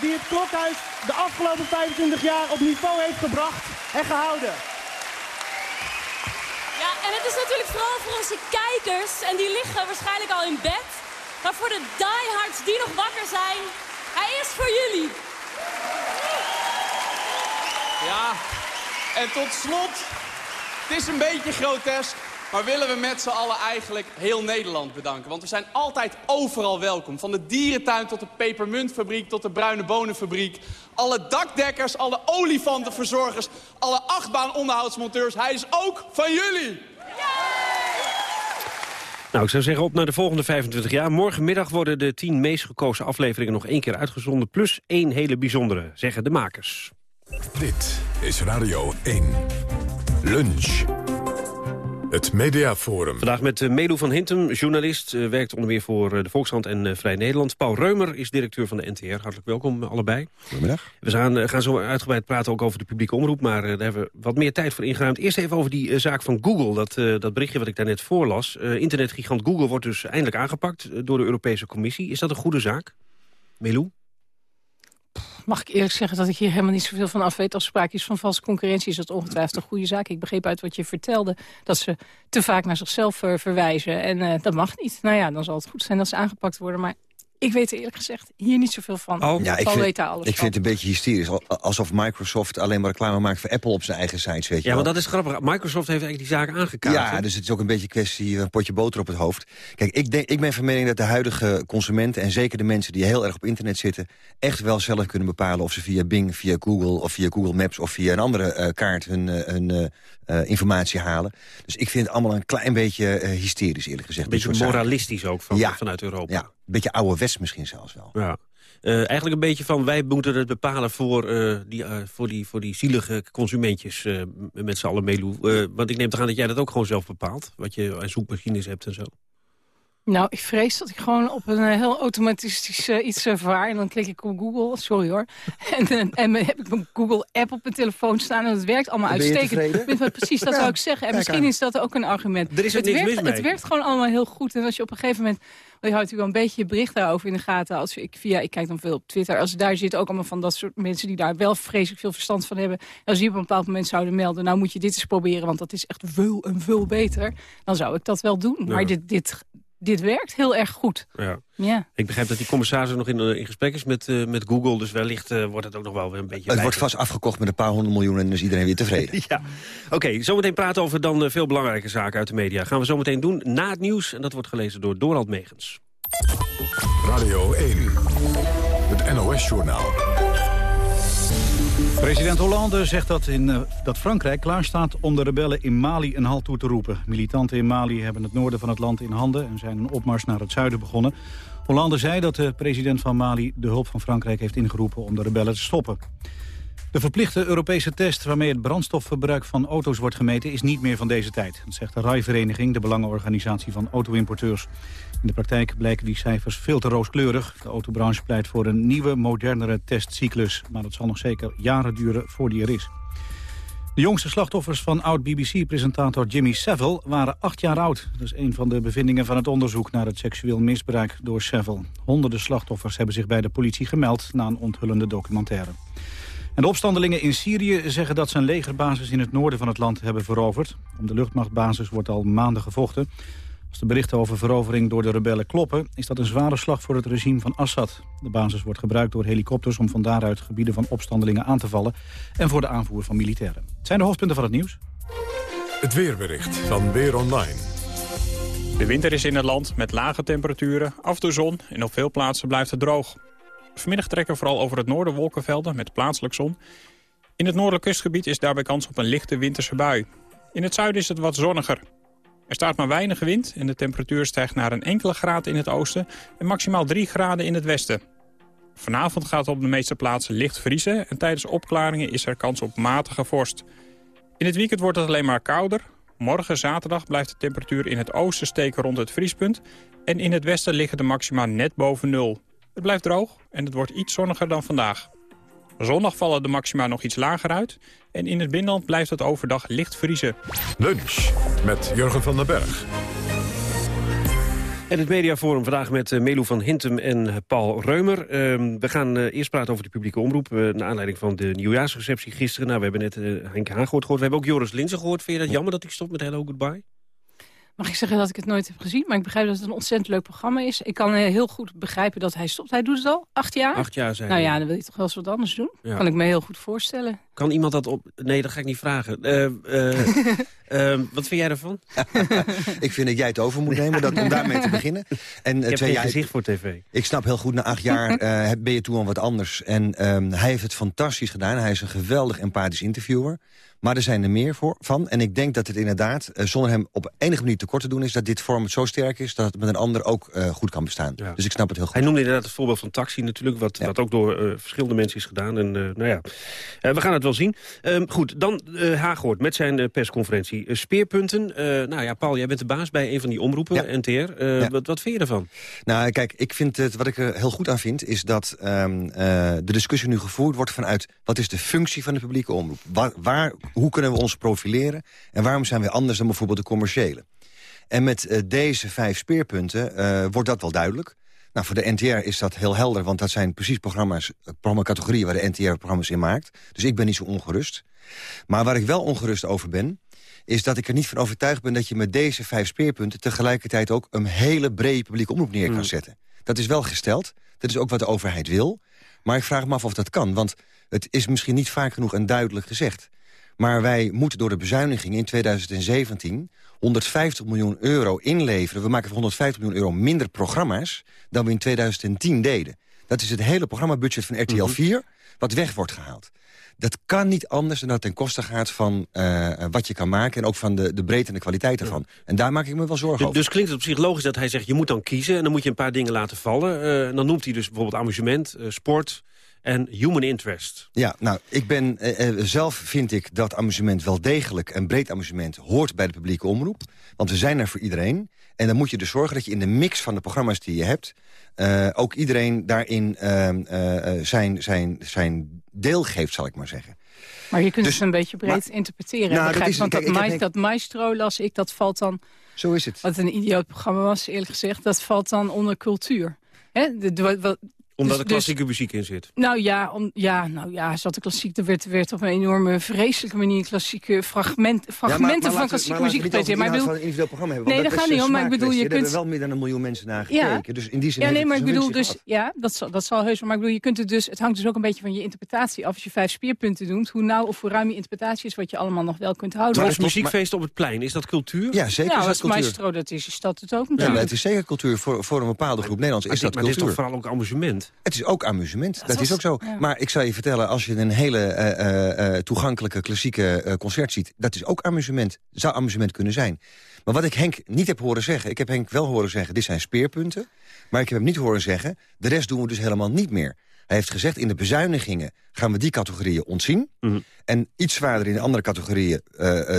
die het klokhuis de afgelopen 25 jaar op niveau heeft gebracht en gehouden. Ja, en het is natuurlijk vooral voor onze kijkers. En die liggen waarschijnlijk al in bed. Maar voor de diehards die nog wakker zijn, hij is voor jullie. Ja, en tot slot, het is een beetje grotesk, maar willen we met z'n allen eigenlijk heel Nederland bedanken. Want we zijn altijd overal welkom. Van de dierentuin tot de pepermuntfabriek tot de bruine bonenfabriek. Alle dakdekkers, alle olifantenverzorgers, alle achtbaanonderhoudsmonteurs. Hij is ook van jullie. Nou, ik zou zeggen op naar de volgende 25 jaar. Morgenmiddag worden de 10 meest gekozen afleveringen nog één keer uitgezonden. Plus één hele bijzondere, zeggen de makers. Dit is Radio 1. Lunch. Het Mediaforum. Vandaag met uh, Melu van Hintem, journalist. uh, werkt onder meer voor uh, de Volkskrant en Vrij Nederland. Paul Reumer is directeur van de NTR. Hartelijk welkom allebei. Goedemiddag. We gaan, gaan zo uitgebreid praten ook over de publieke omroep. Maar daar hebben we wat meer tijd voor ingeruimd. Eerst even over die zaak van Google. Dat, dat berichtje wat ik daarnet voorlas. internetgigant Google wordt dus eindelijk aangepakt door de Europese Commissie. Is dat een goede zaak? Melu? Mag ik eerlijk zeggen dat ik hier helemaal niet zoveel van af weet. Als sprake is van valse concurrentie is dat ongetwijfeld een goede zaak. Ik begreep uit wat je vertelde dat ze te vaak naar zichzelf uh, verwijzen. En uh, dat mag niet. Nou ja, dan zal het goed zijn dat ze aangepakt worden. Maar ik weet er eerlijk gezegd hier niet zoveel van. Oh. Ja, ik vind, weet daar alles ik vind het een beetje hysterisch. Alsof Microsoft alleen maar reclame maakt voor Apple op zijn eigen sites. Weet je ja, maar dat is grappig. Microsoft heeft eigenlijk die zaak aangekaart. Ja, dus het is ook een beetje een kwestie een potje boter op het hoofd. Kijk, ik, denk, ik ben van mening dat de huidige consumenten... en zeker de mensen die heel erg op internet zitten... echt wel zelf kunnen bepalen of ze via Bing, via Google... of via Google Maps of via een andere uh, kaart hun, uh, hun uh, informatie halen. Dus ik vind het allemaal een klein beetje hysterisch, eerlijk gezegd. Een beetje moralistisch ook van, ja. vanuit Europa. Ja, een beetje ouderwets misschien zelfs wel. Ja. Uh, eigenlijk een beetje van, wij moeten het bepalen voor, die, voor, die, voor die zielige consumentjes met z'n allen meedoen. want ik neem toch aan dat jij dat ook gewoon zelf bepaalt, wat je aan zoekmachines hebt en zo. Nou, ik vrees dat ik gewoon op een eh, heel automatistisch uh, iets ervaar. En dan klik ik op Google, sorry hoor. En, en, en heb ik een Google-app op mijn telefoon staan en het werkt allemaal uitstekend. Ben precies, dat zou ik zeggen. En misschien is dat ook een argument. Er is het, niks werkt, mis mee. het werkt gewoon allemaal heel goed. En als je op een gegeven moment... Je houdt natuurlijk wel een beetje je bericht daarover in de gaten. Als ik, via, ik kijk dan veel op Twitter. Als daar zitten ook allemaal van dat soort mensen die daar wel vreselijk veel verstand van hebben. Als die op een bepaald moment zouden melden... nou moet je dit eens proberen, want dat is echt veel en veel beter. Dan zou ik dat wel doen. Ja. Maar dit, dit, dit werkt heel erg goed. Ja. Ja. Ik begrijp dat die commissaris nog in, eh, in gesprek is met, uh, met Google. Dus wellicht uh, wordt het ook nog wel weer een beetje... Het wordt vast afgekocht met een paar honderd miljoen en dan is iedereen weer tevreden. ja. Oké, okay, zometeen praten over dan veel belangrijke zaken uit de media. Gaan we zometeen doen na het nieuws. En dat wordt gelezen door Dorald Megens. Radio 1, het NOS-journaal. President Hollande zegt dat, in, uh, dat Frankrijk klaarstaat om de rebellen in Mali een halt toe te roepen. Militanten in Mali hebben het noorden van het land in handen en zijn een opmars naar het zuiden begonnen. Hollande zei dat de president van Mali de hulp van Frankrijk heeft ingeroepen om de rebellen te stoppen. De verplichte Europese test waarmee het brandstofverbruik van auto's wordt gemeten is niet meer van deze tijd. Dat zegt de RAI-vereniging, de belangenorganisatie van auto-importeurs. In de praktijk blijken die cijfers veel te rooskleurig. De autobranche pleit voor een nieuwe, modernere testcyclus. Maar dat zal nog zeker jaren duren voor die er is. De jongste slachtoffers van oud-BBC-presentator Jimmy Savile waren acht jaar oud. Dat is een van de bevindingen van het onderzoek naar het seksueel misbruik door Savile. Honderden slachtoffers hebben zich bij de politie gemeld na een onthullende documentaire. En de opstandelingen in Syrië zeggen dat ze een legerbasis in het noorden van het land hebben veroverd. Om de luchtmachtbasis wordt al maanden gevochten. Als de berichten over verovering door de rebellen kloppen... is dat een zware slag voor het regime van Assad. De basis wordt gebruikt door helikopters om van daaruit gebieden van opstandelingen aan te vallen... en voor de aanvoer van militairen. Het zijn de hoofdpunten van het nieuws. Het weerbericht van Weer Online. De winter is in het land met lage temperaturen, af toe zon... en op veel plaatsen blijft het droog. Vanmiddag trekken vooral over het noorden wolkenvelden met plaatselijk zon. In het noordelijk kustgebied is daarbij kans op een lichte winterse bui. In het zuiden is het wat zonniger. Er staat maar weinig wind en de temperatuur stijgt naar een enkele graad in het oosten... en maximaal 3 graden in het westen. Vanavond gaat het op de meeste plaatsen licht vriezen... en tijdens opklaringen is er kans op matige vorst. In het weekend wordt het alleen maar kouder. Morgen zaterdag blijft de temperatuur in het oosten steken rond het vriespunt... en in het westen liggen de maxima net boven nul. Het blijft droog en het wordt iets zonniger dan vandaag. Zondag vallen de maxima nog iets lager uit. En in het binnenland blijft het overdag licht vriezen. Lunch met Jurgen van den Berg. En het mediaforum vandaag met uh, Melu van Hintem en Paul Reumer. Uh, we gaan uh, eerst praten over de publieke omroep... Uh, naar aanleiding van de nieuwjaarsreceptie gisteren. Nou, we hebben net Henk Haaghoort gehoord. We hebben ook Joris Linzen gehoord. Vind je dat jammer dat hij stopt met Hello Goodbye? Mag ik zeggen dat ik het nooit heb gezien, maar ik begrijp dat het een ontzettend leuk programma is. Ik kan heel goed begrijpen dat hij stopt. Hij doet het al, acht jaar? Acht jaar zijn Nou ja, dan wil je toch wel eens wat anders doen? Ja. Kan ik me heel goed voorstellen. Kan iemand dat op... Nee, dat ga ik niet vragen. Uh, uh, uh, wat vind jij ervan? ik vind dat jij het over moet nemen, dat, om daarmee te beginnen. En, ik heb geen gezicht voor tv. Ik snap heel goed, na acht jaar ben je toen al wat anders. En um, hij heeft het fantastisch gedaan. Hij is een geweldig empathisch interviewer. Maar er zijn er meer voor, van. En ik denk dat het inderdaad, uh, zonder hem op enige manier tekort te doen... is dat dit format zo sterk is dat het met een ander ook uh, goed kan bestaan. Ja. Dus ik snap het heel goed. Hij noemde inderdaad het voorbeeld van Taxi natuurlijk... wat, ja. wat ook door uh, verschillende mensen is gedaan. En nou ja, we gaan het wel zien. Um, goed, dan Haaghoort met zijn persconferentie. speerpunten. nou ja, Paul, jij bent de baas bij een van die omroepen, ja. NTR. Wat, wat vind je ervan? Nou, kijk, ik vind het, wat ik er heel goed aan vind... is dat um, de discussie nu gevoerd wordt vanuit... wat is de functie van de publieke omroep? Waar, waar hoe kunnen we ons profileren? En waarom zijn we anders dan bijvoorbeeld de commerciële? En met uh, deze vijf speerpunten uh, wordt dat wel duidelijk. Nou, voor de NTR is dat heel helder, want dat zijn precies programma's, programmacategorieën waar de NTR programma's in maakt. Dus ik ben niet zo ongerust. Maar waar ik wel ongerust over ben, is dat ik er niet van overtuigd ben dat je met deze vijf speerpunten tegelijkertijd ook een hele brede publieke omroep neer kan zetten. Dat is wel gesteld. Dat is ook wat de overheid wil. Maar ik vraag me af of dat kan, want het is misschien niet vaak genoeg en duidelijk gezegd. Maar wij moeten door de bezuiniging in 2017 150 miljoen euro inleveren. We maken voor 150 miljoen euro minder programma's dan we in 2010 deden. Dat is het hele programmabudget van RTL 4 wat weg wordt gehaald. Dat kan niet anders dan dat ten koste gaat van uh, wat je kan maken... en ook van de, de breedte en de kwaliteit ervan. Ja. En daar maak ik me wel zorgen dus, over. Dus klinkt het op zich logisch dat hij zegt... je moet dan kiezen en dan moet je een paar dingen laten vallen. Uh, en dan noemt hij dus bijvoorbeeld amusement, uh, sport en human interest. Ja, nou, ik ben, uh, uh, zelf vind ik dat amusement wel degelijk... en breed amusement hoort bij de publieke omroep. Want we zijn er voor iedereen. En dan moet je dus zorgen dat je in de mix van de programma's die je hebt... Uh, ook iedereen daarin uh, uh, zijn, zijn, zijn deel geeft, zal ik maar zeggen. Maar je kunt dus, het een beetje breed maar, interpreteren. Nou, dat is, want kijk, dat, maest, dat maestro las ik, dat valt dan... Zo is het. Wat een idioot programma was, eerlijk gezegd. Dat valt dan onder cultuur. Hè? De, de, wat, omdat dus- er klassieke dus, muziek in zit? Nou ja, om, ja, nou ja, zat de klassiek, er werd, werd op een enorme vreselijke manier klassieke fragment, fragmenten ja, maar, maar van klassieke muziek gepresenteerd. Maar ik bedoel, van een individueel programma hebben. Nee, dat, gaat niet om, maar ik bedoel, je kunt... Er hebben wel meer dan een miljoen mensen naar gekeken, ja. dus in die zin Ja, nee, maar ik bedoel dus, ja, dat zal, dat zal heus maar ik bedoel, je kunt het dus, het hangt dus ook een beetje van je interpretatie af. Als je vijf speerpunten doet, hoe nauw of hoe ruim je interpretatie is, wat je allemaal nog wel kunt houden. Maar is muziekfeest op het plein, is dat cultuur? Ja, zeker Nou, als maestro, dat is, is dat het ook natuurlijk. Ja, het is zeker cultuur voor, voor een bepaalde groep Nederlands. Is dat maar het is toch vooral ook amusement? Het is ook amusement. Dat, is ook zo. Maar ik zal je vertellen, als je een hele uh, uh, toegankelijke klassieke uh, concert ziet... dat is ook amusement. Zou amusement kunnen zijn. Maar wat ik Henk niet heb horen zeggen... ik heb Henk wel horen zeggen, dit zijn speerpunten... maar ik heb hem niet horen zeggen, de rest doen we dus helemaal niet meer. Hij heeft gezegd, in de bezuinigingen gaan we die categorieën ontzien... Mm. en iets zwaarder in de andere categorieën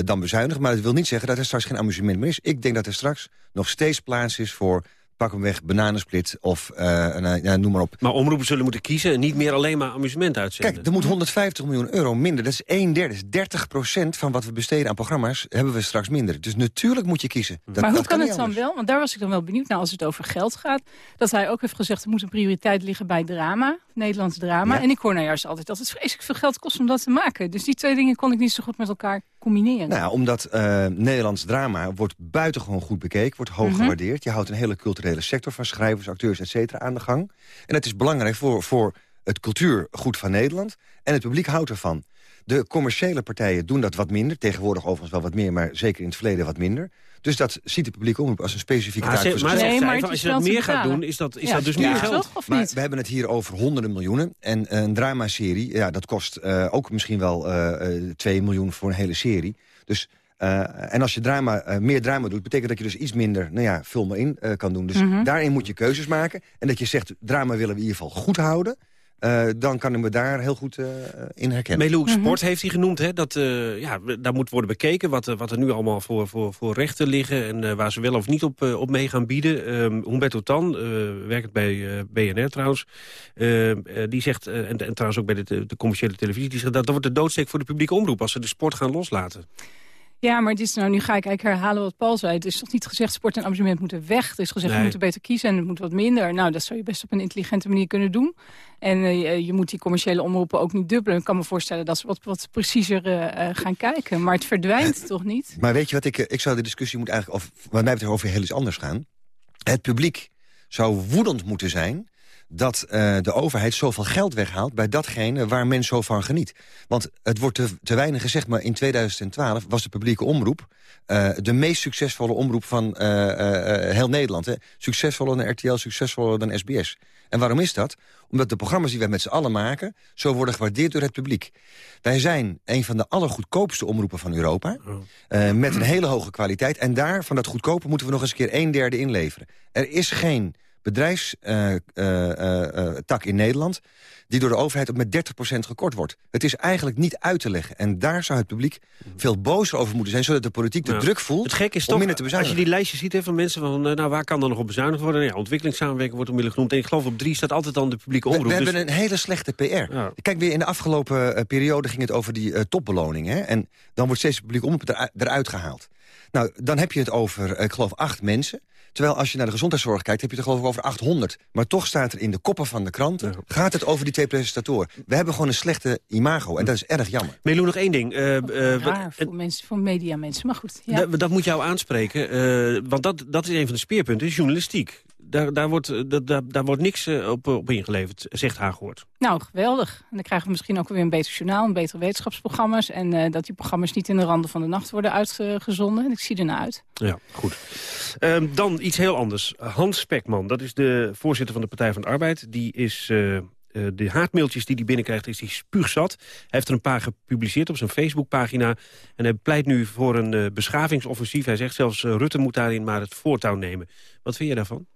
dan bezuinigen. Maar dat wil niet zeggen dat er straks geen amusement meer is. Ik denk dat er straks nog steeds plaats is voor pak hem weg, bananensplit of uh, nou, noem maar op. Maar omroepen zullen moeten kiezen en niet meer alleen maar amusement uitzenden. Kijk, er moet 150 miljoen euro minder. Dat is een derde, 30 procent van wat we besteden aan programma's... hebben we straks minder. Dus natuurlijk moet je kiezen. Dat, maar hoe kan, het dan wel? Want daar was ik dan wel benieuwd naar als het over geld gaat. Dat hij ook heeft gezegd, er moet een prioriteit liggen bij drama. Nederlands drama. En ik hoor nou juist altijd dat het vreselijk veel geld kost om dat te maken. Dus die twee dingen kon ik niet zo goed met elkaar combineren. Nou, omdat uh, Nederlands drama wordt buitengewoon goed bekeken, wordt hoog mhm. gewaardeerd. Je houdt een hele culturele sector van schrijvers, acteurs, et cetera aan de gang. En dat is belangrijk voor, voor het cultuurgoed van Nederland. En het publiek houdt ervan. De commerciële partijen doen dat wat minder. Tegenwoordig overigens wel wat meer, maar zeker in het verleden wat minder. Dus dat ziet de publieke omroep als een specifieke taak voor Maar, nee, maar als je dat meer gaat doen, is dat, is dat dus meer geld. Of maar we hebben het hier over honderden miljoenen. En een dramaserie, ja, dat kost uh, ook misschien wel uh, uh, 2 miljoen voor een hele serie. Dus... Uh, en als je drama, uh, meer drama doet, betekent dat je dus iets minder nou ja, filmen in uh, kan doen. Dus mm -hmm. daarin moet je keuzes maken. En dat je zegt, drama willen we in ieder geval goed houden. Uh, dan kan ik me daar heel goed uh, in herkennen. Melou Sport mm -hmm. heeft hij genoemd. Hè, dat, uh, ja, daar moet worden bekeken wat, wat er nu allemaal voor, voor, voor rechten liggen... en waar ze wel of niet op, op mee gaan bieden. Um, Humberto Tan, werkt bij BNR trouwens... die zegt, en, en, trouwens ook bij de, de commerciële televisie... die zegt dat, dat wordt de doodsteek voor de publieke omroep... als ze de sport gaan loslaten. Ja, maar het is nou, nu ga ik eigenlijk herhalen wat Paul zei. Het is toch niet gezegd sport en amusement moeten weg. Het is gezegd nee. we moeten beter kiezen en het moet wat minder. Nou, dat zou je best op een intelligente manier kunnen doen. En uh, je moet die commerciële omroepen ook niet dubbelen. Ik kan me voorstellen dat ze wat, wat preciezer uh, gaan kijken. Maar het verdwijnt toch niet? Maar weet je wat, ik, ik zou de discussie moet eigenlijk... of wat mij betreft over heel iets anders gaan. Het publiek zou woedend moeten zijn dat uh, de overheid zoveel geld weghaalt... bij datgene waar men zo van geniet. Want het wordt te, te weinig gezegd, maar in 2012 was de publieke omroep... Uh, de meest succesvolle omroep van uh, heel Nederland. Hè? Succesvoller dan RTL, succesvoller dan SBS. En waarom is dat? Omdat de programma's die wij met z'n allen maken... zo worden gewaardeerd door het publiek. Wij zijn een van de allergoedkoopste omroepen van Europa. Oh. met een hele hoge kwaliteit. En daar, van dat goedkope, moeten we nog eens een keer een derde inleveren. Er is geen bedrijfstak uh, uh, in Nederland... die door de overheid met 30% gekort wordt. Het is eigenlijk niet uit te leggen. En daar zou het publiek veel bozer over moeten zijn... zodat de politiek de druk voelt het gek is om minder te bezuinigen. Als je die lijstjes ziet hè, van mensen van... nou, waar kan er nog op bezuinigd worden? Nou ja, ontwikkelingssamenwerking wordt onmiddellijk genoemd. En ik geloof op drie staat altijd dan de publieke omroep. We, we dus... hebben een hele slechte PR. Ja. Kijk, weer in de afgelopen periode ging het over die topbeloning. Hè? En dan wordt steeds de publieke omroep eruit gehaald. Nou, dan heb je het over, ik geloof, acht mensen... Terwijl als je naar de gezondheidszorg kijkt, heb je het geloof ik over 800. Maar toch staat er in de koppen van de kranten, ja. gaat het over die twee presentatoren. We hebben gewoon een slechte imago en dat is erg jammer. Melou, nog één ding. Uh, uh, Raar voor, mensen, voor media mensen, maar goed. Ja. Dat, dat moet jou aanspreken, uh, want dat, dat is een van de speerpunten, journalistiek. Daar, daar, wordt, daar, daar wordt niks op, op ingeleverd, zegt Haaghoort. Nou, geweldig. En dan krijgen we misschien ook weer een beter journaal, een betere wetenschapsprogramma's. En uh, dat die programma's niet in de randen van de nacht worden uitgezonden. En ik zie ernaar uit. Ja, goed. Um, dan iets heel anders. Hans Spekman, dat is de voorzitter van de Partij van de Arbeid. Die is... Uh, uh, de haatmailtjes die hij binnenkrijgt is die spuugzat. Hij heeft er een paar gepubliceerd op zijn Facebookpagina. En hij pleit nu voor een uh, beschavingsoffensief. Hij zegt zelfs Rutte moet daarin maar het voortouw nemen. Wat vind je daarvan?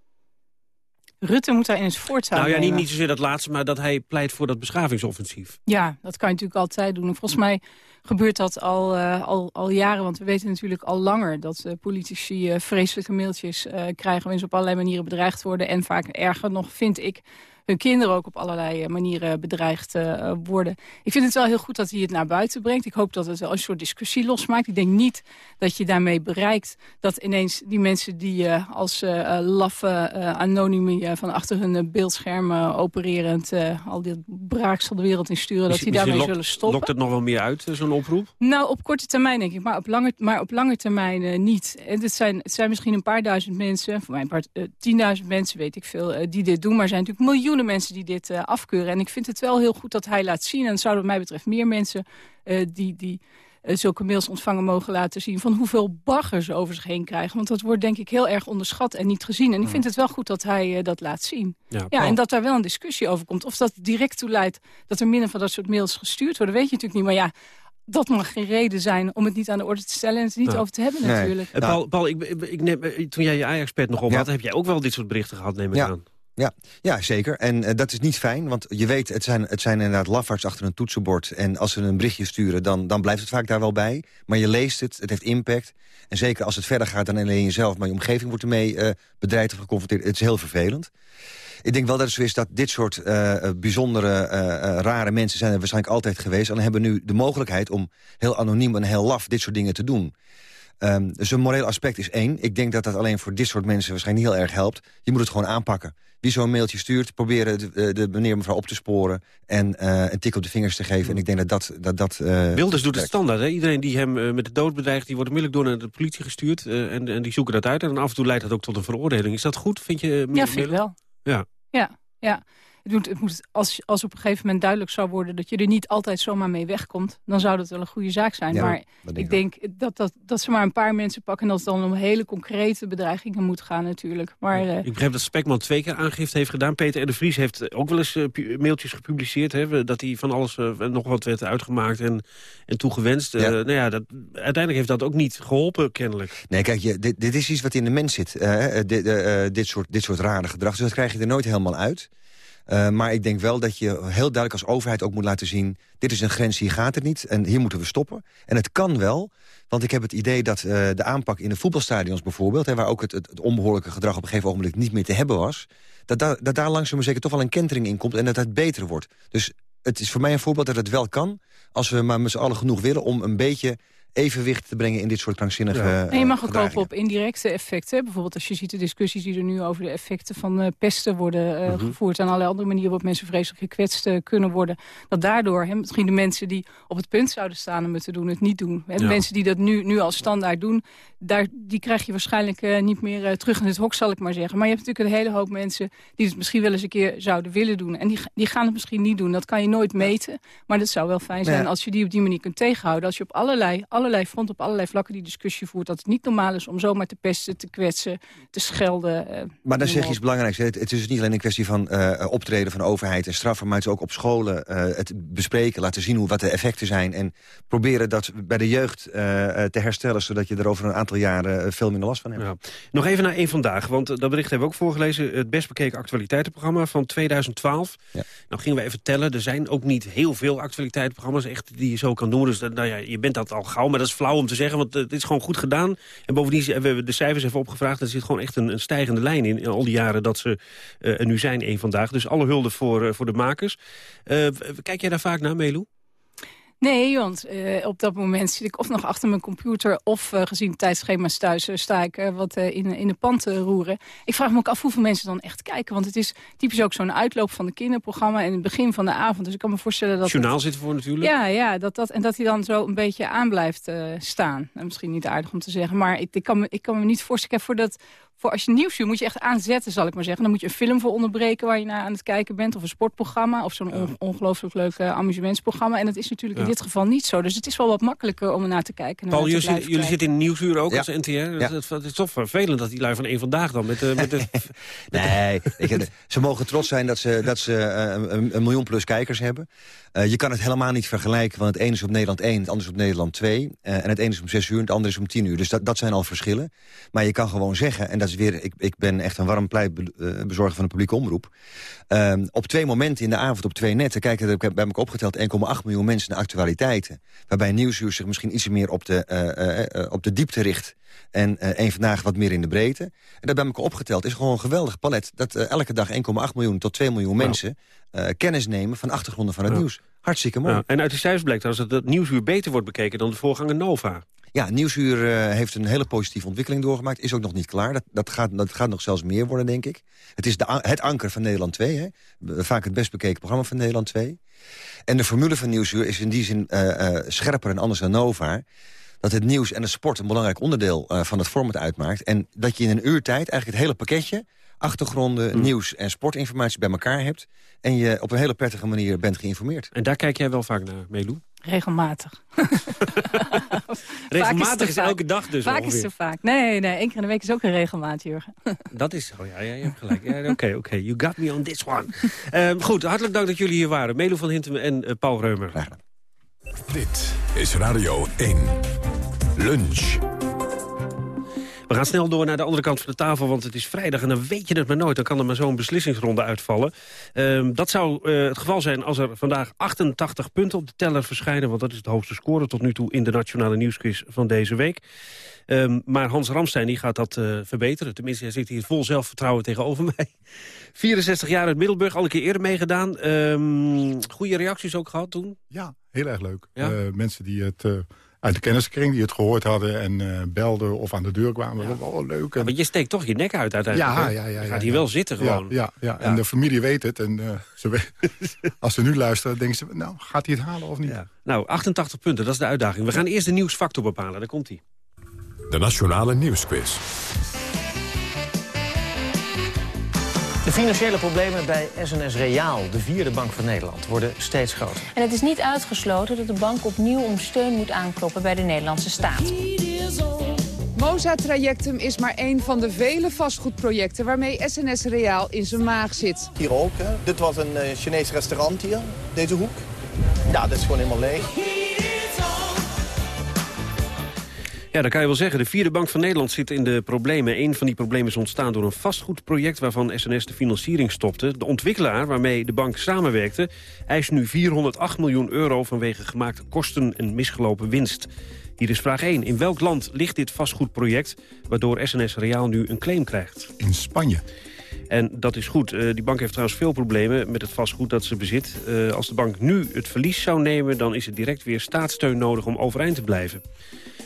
Rutte moet daar in het voortouw Nou ja, niet, niet zozeer dat laatste, maar dat hij pleit voor dat beschavingsoffensief. Ja, dat kan je natuurlijk altijd doen. En volgens mij gebeurt dat al, eh, al, al jaren. Want we weten natuurlijk al langer dat eh, politici eh, vreselijke mailtjes krijgen... waarin ze op allerlei manieren bedreigd worden. En vaak erger nog, vind ik, hun kinderen ook op allerlei eh, manieren bedreigd eh, worden. Ik vind het wel heel goed dat hij het naar buiten brengt. Ik hoop dat het wel een soort discussie losmaakt. Ik denk niet dat je daarmee bereikt dat ineens die mensen die eh, als laffe uh, anonimi eh, van achter hun beeldschermen opererend al dit braaksel de wereld in sturen, dat die daarmee zullen stoppen. Lokt het nog wel meer uit, zo'n oproep? Nou, op korte termijn denk ik, maar op lange, maar op lange termijn niet. En het, zijn, het zijn misschien een paar duizend mensen, voor mijn part tienduizend mensen, weet ik veel, die dit doen. Maar er zijn natuurlijk miljoenen mensen die dit eh, afkeuren. En ik vind het wel heel goed dat hij laat zien, en het zouden wat mij betreft meer mensen eh, die... die eh, zulke mails ontvangen mogen laten zien... van hoeveel bagger ze over zich heen krijgen. Want dat wordt denk ik heel erg onderschat en niet gezien. En ik vind het wel goed dat hij eh, dat laat zien. Ja, en dat daar wel een discussie over komt. Of dat direct toe leidt dat er minder van dat soort mails gestuurd worden... weet je natuurlijk niet. Maar ja, dat mag geen reden zijn om het niet aan de orde te stellen... en het er niet over te hebben natuurlijk. Eh, Paul, Paul ik, ik, ik neem, toen jij je Ajax-pet nog op had, heb jij ook wel dit soort berichten gehad, neem ik Ja. aan. Ja, ja, zeker. En eh, dat is niet fijn, want je weet, het zijn, het zijn inderdaad lafaards achter een toetsenbord. En als ze een berichtje sturen, dan, dan blijft het vaak daar wel bij. Maar je leest het, het heeft impact. En zeker als het verder gaat dan alleen jezelf, maar je omgeving wordt ermee eh bedreigd of geconfronteerd. Het is heel vervelend. Ik denk wel dat het zo is dat dit soort eh, bijzondere, rare mensen zijn er waarschijnlijk altijd geweest. En hebben nu de mogelijkheid om heel anoniem en heel laf dit soort dingen te doen. Ehm, dus een moreel aspect is één. Ik denk dat dat alleen voor dit soort mensen waarschijnlijk niet heel erg helpt. Je moet het gewoon aanpakken. Wie zo'n mailtje stuurt, proberen de, de, de meneer mevrouw op te sporen... en eh, een tik op de vingers te geven. En ik denk dat dat... dat, dat eh, Wilders doet het standaard. Hè? Iedereen die hem eh, met de dood bedreigt, die wordt onmiddellijk door naar de politie gestuurd. eh, en, en die zoeken dat uit. En dan af en toe leidt dat ook tot een veroordeling. Is dat goed, vind je? eh, Ja, vind ik wel. Ja. Ja, ja. Het moet, het moet, als, als op een gegeven moment duidelijk zou worden... dat je er niet altijd zomaar mee wegkomt... dan zou dat wel een goede zaak zijn. Ja, maar ik denk denk dat, dat, dat ze maar een paar mensen pakken... en dat het dan om hele concrete bedreigingen moet gaan natuurlijk. Maar eh, Ik begreep dat Spekman twee keer aangifte heeft gedaan. Peter R. de Vries heeft ook wel eens eh, mailtjes gepubliceerd. Hè, dat hij van alles eh, nog wat werd uitgemaakt en, en toegewenst. Eh, Ja. nou ja, dat, uiteindelijk heeft dat ook niet geholpen, kennelijk. Nee, kijk, je, dit, dit is iets wat in de mens zit. dit, dit, soort, dit soort rare gedrag. Dus dat krijg je er nooit helemaal uit. Eh, maar ik denk wel dat je heel duidelijk als overheid ook moet laten zien... dit is een grens, hier gaat het niet en hier moeten we stoppen. En het kan wel, want ik heb het idee dat eh, de aanpak in de voetbalstadions bijvoorbeeld... Hè, waar ook het, het, onbehoorlijke gedrag op een gegeven ogenblik niet meer te hebben was... dat, dat daar langzaam maar zeker toch wel een kentering in komt en dat het beter wordt. Dus het is voor mij een voorbeeld dat het wel kan... als we maar met z'n allen genoeg willen om een beetje evenwicht te brengen... in dit soort krankzinnige En je mag ook op indirecte effecten. Bijvoorbeeld als je ziet de discussies die er nu over de effecten van eh, pesten worden eh, Mhm. gevoerd... en allerlei andere manieren waarop mensen vreselijk gekwetst eh, kunnen worden. Dat daardoor hè, misschien de mensen die op het punt zouden staan om het te doen, het niet doen. De Ja. mensen die dat nu, nu als standaard doen, daar, die krijg je waarschijnlijk eh, niet meer eh, terug in het hok, zal ik maar zeggen. Maar je hebt natuurlijk een hele hoop mensen die het misschien wel eens een keer zouden willen doen. En die, die gaan het misschien niet doen. Dat kan je nooit meten. Maar dat zou wel fijn zijn Ja. als je die op die manier kunt tegenhouden. Als je op allerlei, allerlei fronten, op allerlei vlakken die discussie voert... dat het niet normaal is om zomaar te pesten, te kwetsen, te schelden. eh, Maar dan zeg je iets belangrijks. hè. Het, het is dus niet alleen een kwestie van eh, optreden van overheid en straffen... maar het is ook op scholen eh, het bespreken, laten zien hoe, wat de effecten zijn... en proberen dat bij de jeugd eh, eh, te herstellen... zodat je er over een aantal jaren veel minder last van hebt. Ja. Nog even naar één vandaag, want dat bericht hebben we ook voorgelezen. Het best bekeken actualiteitenprogramma van 2012. Nou gingen we even tellen, er zijn ook niet heel veel actualiteitenprogramma's... echt die je zo kan doen. Dus dat, nou ja, je bent dat al gauw, maar dat is flauw om te zeggen... want het is gewoon goed gedaan. En bovendien hebben we de cijfers even opgevraagd... er zit gewoon echt een, een stijgende lijn in, in al die jaren dat ze eh, er nu zijn één vandaag. Dus alle hulde voor, eh, voor de makers. Eh, kijk jij daar vaak naar, Melu? Nee, want eh, op dat moment zit ik of nog achter mijn computer... of eh, gezien tijdschema's thuis eh, sta ik wat in, in de pan te roeren. Ik vraag me ook af hoeveel mensen dan echt kijken. Want het is typisch ook zo'n uitloop van de kinderprogramma... en het begin van de avond. Dus ik kan me voorstellen dat... Journaal het- zit ervoor natuurlijk. Ja, ja dat, dat, en dat hij dan zo een beetje aan blijft staan. Nou, misschien niet aardig om te zeggen, maar ik, ik, kan, me, ik kan me niet voorstellen... Kijk, voor dat, voor als je nieuws moet je echt aanzetten, zal ik maar zeggen. Dan moet je een film voor onderbreken waar je naar aan het kijken bent... of een sportprogramma, of zo'n on- ongelooflijk leuk eh, amusementsprogramma. En dat is natuurlijk in dit geval niet zo. Dus het is wel wat makkelijker om er naar te kijken. en Paul, jullie, jullie kijken. zitten in Nieuwsuur ook Ja. als NTR. Ja. Het, het is toch vervelend dat die lui van één vandaag dan... met, de met de, Nee, je, ze mogen trots zijn dat ze, dat ze eh, een, een miljoen plus kijkers hebben. Eh, je kan het helemaal niet vergelijken, want het ene is op Nederland 1... het andere is op Nederland 2. eh, en het ene is om 6 uur en het andere is om 10 uur. Dus dat, dat zijn al verschillen. Maar je kan gewoon zeggen, en dat dat is weer, ik, ik ben echt een warm pleitbezorger van de publieke omroep. Ehm, op twee momenten in de avond op twee netten... kijken er bij elkaar opgeteld 1,8 miljoen mensen naar actualiteiten. Waarbij Nieuwsuur zich misschien iets meer op de, op de diepte richt... En één vandaag wat meer in de breedte. En dat bij elkaar opgeteld is gewoon een geweldig palet. Dat elke dag 1,8 miljoen tot 2 miljoen mensen kennis nemen van achtergronden van het nieuws. Hartstikke mooi. en uit de cijfers blijkt dat het Nieuwsuur beter wordt bekeken dan de voorganger Nova. Ja, Nieuwsuur uh, heeft een hele positieve ontwikkeling doorgemaakt. Is ook nog niet klaar. Dat, dat, gaat, dat gaat nog zelfs meer worden, denk ik. Het is de, het anker van Nederland 2. Hè? Vaak het best bekeken programma van Nederland 2. En de formule van Nieuwsuur is in die zin uh, uh, scherper en anders dan Nova dat het nieuws en de sport een belangrijk onderdeel van het format uitmaakt. En dat je in een uur tijd eigenlijk het hele pakketje achtergronden, mm. nieuws en sportinformatie bij elkaar hebt... en je op een hele prettige manier bent geïnformeerd. En daar kijk jij wel vaak naar, Melou? Regelmatig. regelmatig is, elke dag dus Vaak is te vaak. Nee, nee, één keer in de week is ook een regelmaat, Jurgen. dat is zo, ja, ja, je hebt gelijk. Oké, ja, oké, okay, you got me on this one. um, goed, hartelijk dank dat jullie hier waren. Melou van Hintem en uh, Paul Reumer. Dit is Radio 1. Lunch. We gaan snel door naar de andere kant van de tafel, want het is vrijdag... en dan weet je het maar nooit, dan kan er maar zo'n beslissingsronde uitvallen. Um, dat zou uh, het geval zijn als er vandaag 88 punten op de teller verschijnen... want dat is de hoogste score tot nu toe in de Nationale Nieuwsquiz van deze week. Um, maar Hans Ramstein die gaat dat uh, verbeteren. Tenminste, hij zit hier vol zelfvertrouwen tegenover mij. 64 jaar uit Middelburg, al een keer eerder meegedaan. Um, goede reacties ook gehad toen? Ja, heel erg leuk. Ja? Uh, mensen die het... Uit de kenniskring die het gehoord hadden en uh, belden of aan de deur kwamen. Ja. Oh, leuk. En... Ja, maar je steekt toch je nek uit uiteindelijk. Ja, ja, ja, je gaat hier wel zitten gewoon. Ja, ja, en de familie weet het. En uh, ze weet, als ze nu luisteren, denken ze, nou, gaat hij het halen of niet? Nou, 88 punten, dat is de uitdaging. We gaan eerst de nieuwsfactor bepalen, daar komt hij. De Nationale Nieuwsquiz. De financiële problemen bij SNS Reaal, de vierde bank van Nederland, worden steeds groter. En het is niet uitgesloten dat de bank opnieuw om steun moet aankloppen bij de Nederlandse staat. Moza Trajectum is maar één van de vele vastgoedprojecten waarmee SNS Reaal in zijn maag zit. Hier ook, hè. Dit was een uh, Chinees restaurant hier, deze hoek. Ja, dat is gewoon helemaal leeg. Ja, dat kan je wel zeggen. De vierde bank van Nederland zit in de problemen. Een van die problemen is ontstaan door een vastgoedproject... waarvan SNS de financiering stopte. De ontwikkelaar waarmee de bank samenwerkte... eist nu 408 miljoen euro vanwege gemaakte kosten en misgelopen winst. Hier is vraag 1. In welk land ligt dit vastgoedproject... waardoor SNS Reaal nu een claim krijgt? In Spanje. En dat is goed. Uh, die bank heeft trouwens veel problemen met het vastgoed dat ze bezit. Uh, als de bank nu het verlies zou nemen... dan is er direct weer staatssteun nodig om overeind te blijven.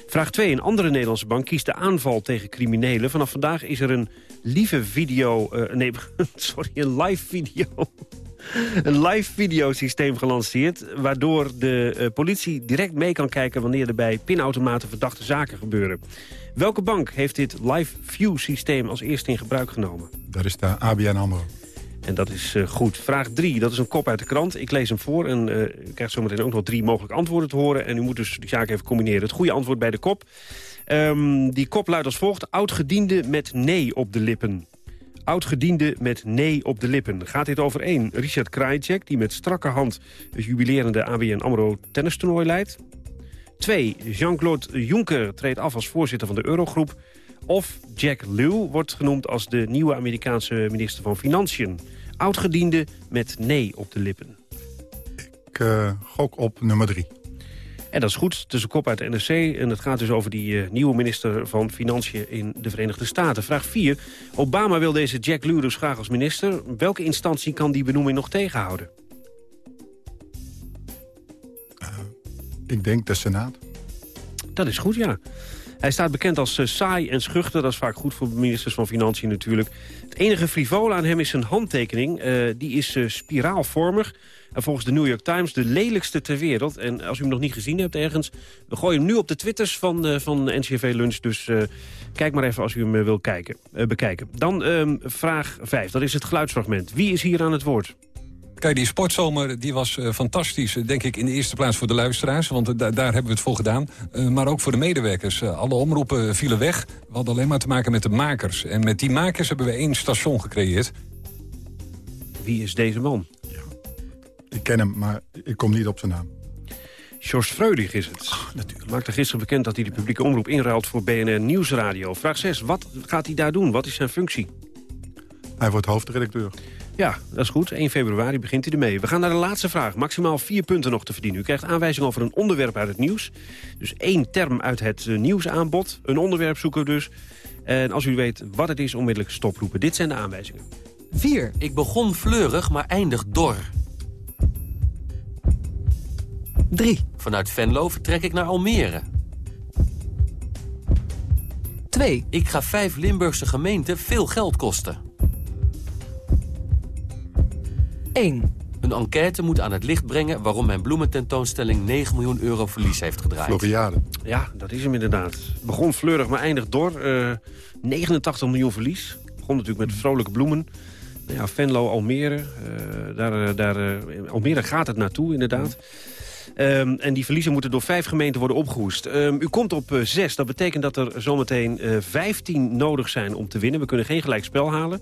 Vraag 2. Een andere Nederlandse bank kiest de aanval tegen criminelen. Vanaf vandaag is er een lieve video... Uh, nee, sorry, een live video... een live videosysteem gelanceerd... waardoor de uh, politie direct mee kan kijken... wanneer er bij pinautomaten verdachte zaken gebeuren. Welke bank heeft dit live view systeem als eerste in gebruik genomen? Dat is de ABN AMRO. En dat is uh, goed. Vraag 3, dat is een kop uit de krant. Ik lees hem voor en uh, u krijgt zometeen ook nog drie mogelijke antwoorden te horen. En u moet dus die zaak even combineren. Het goede antwoord bij de kop. Um, die kop luidt als volgt. Oud-gediende met nee op de lippen. Oud-gediende met nee op de lippen. Gaat dit over één? Richard Krajicek, die met strakke hand het jubilerende ABN AMRO tennistoernooi leidt. 2. Jean-Claude Juncker treedt af als voorzitter van de Eurogroep. Of Jack Lew wordt genoemd als de nieuwe Amerikaanse minister van Financiën. Oudgediende met nee op de lippen. Ik uh, gok op nummer 3. En dat is goed, tussen kop uit de NRC. En het gaat dus over die uh, nieuwe minister van Financiën in de Verenigde Staten. Vraag 4. Obama wil deze Jack Lew dus graag als minister. Welke instantie kan die benoeming nog tegenhouden? Uh, ik denk de Senaat. Dat is goed, ja. Hij staat bekend als uh, saai en schuchter. Dat is vaak goed voor ministers van Financiën natuurlijk. Het enige frivole aan hem is zijn handtekening. Uh, die is uh, spiraalvormig. En volgens de New York Times de lelijkste ter wereld. En als u hem nog niet gezien hebt ergens... we gooien hem nu op de twitters van, van NCV Lunch. Dus kijk maar even als u hem wil kijken, bekijken. Dan ehm, vraag 5. Dat is het geluidsfragment. Wie is hier aan het woord? Kijk, die sportzomer die was uh, fantastisch, denk ik, in de eerste plaats voor de luisteraars. Want uh, daar hebben we het voor gedaan. Uh, maar ook voor de medewerkers. alle omroepen vielen weg. We hadden alleen maar te maken met de makers. En met die makers hebben we één station gecreëerd. Wie is deze man? Ja, ik ken hem, maar ik kom niet op zijn naam. George Freudig is het. natuurlijk. Maakte gisteren bekend dat hij de publieke omroep inruilt voor BNR Nieuwsradio. Vraag 6. Wat gaat hij daar doen? Wat is zijn functie? Hij wordt hoofdredacteur. Ja, dat is goed. 1 februari begint hij ermee. We gaan naar de laatste vraag. Maximaal vier punten nog te verdienen. U krijgt aanwijzing over een onderwerp uit het nieuws. Dus één term uit het uh, nieuwsaanbod. Een onderwerp zoeken dus. En als u weet wat het is, onmiddellijk stoproepen. Dit zijn de aanwijzingen. 4. Ik begon fleurig, maar eindig dor. 3. Vanuit Venlo vertrek ik naar Almere. 2. Ik ga vijf Limburgse gemeenten veel geld kosten. 1. Een enquête moet aan het licht brengen... waarom mijn bloemententoonstelling 9 miljoen euro verlies heeft gedraaid. Floriade. Ja, dat is hem inderdaad. Begon fleurig, maar eindigt door. Uh, 89 miljoen verlies. Begon natuurlijk met vrolijke bloemen. Nou ja, Venlo, Almere. Uh, daar, daar, uh, Almere gaat het naartoe, inderdaad. Um, en die verliezen moeten door vijf gemeenten worden opgehoest. Um, u komt op uh, zes. Dat betekent dat er zometeen uh, 15 nodig zijn om te winnen. We kunnen geen gelijk spel halen.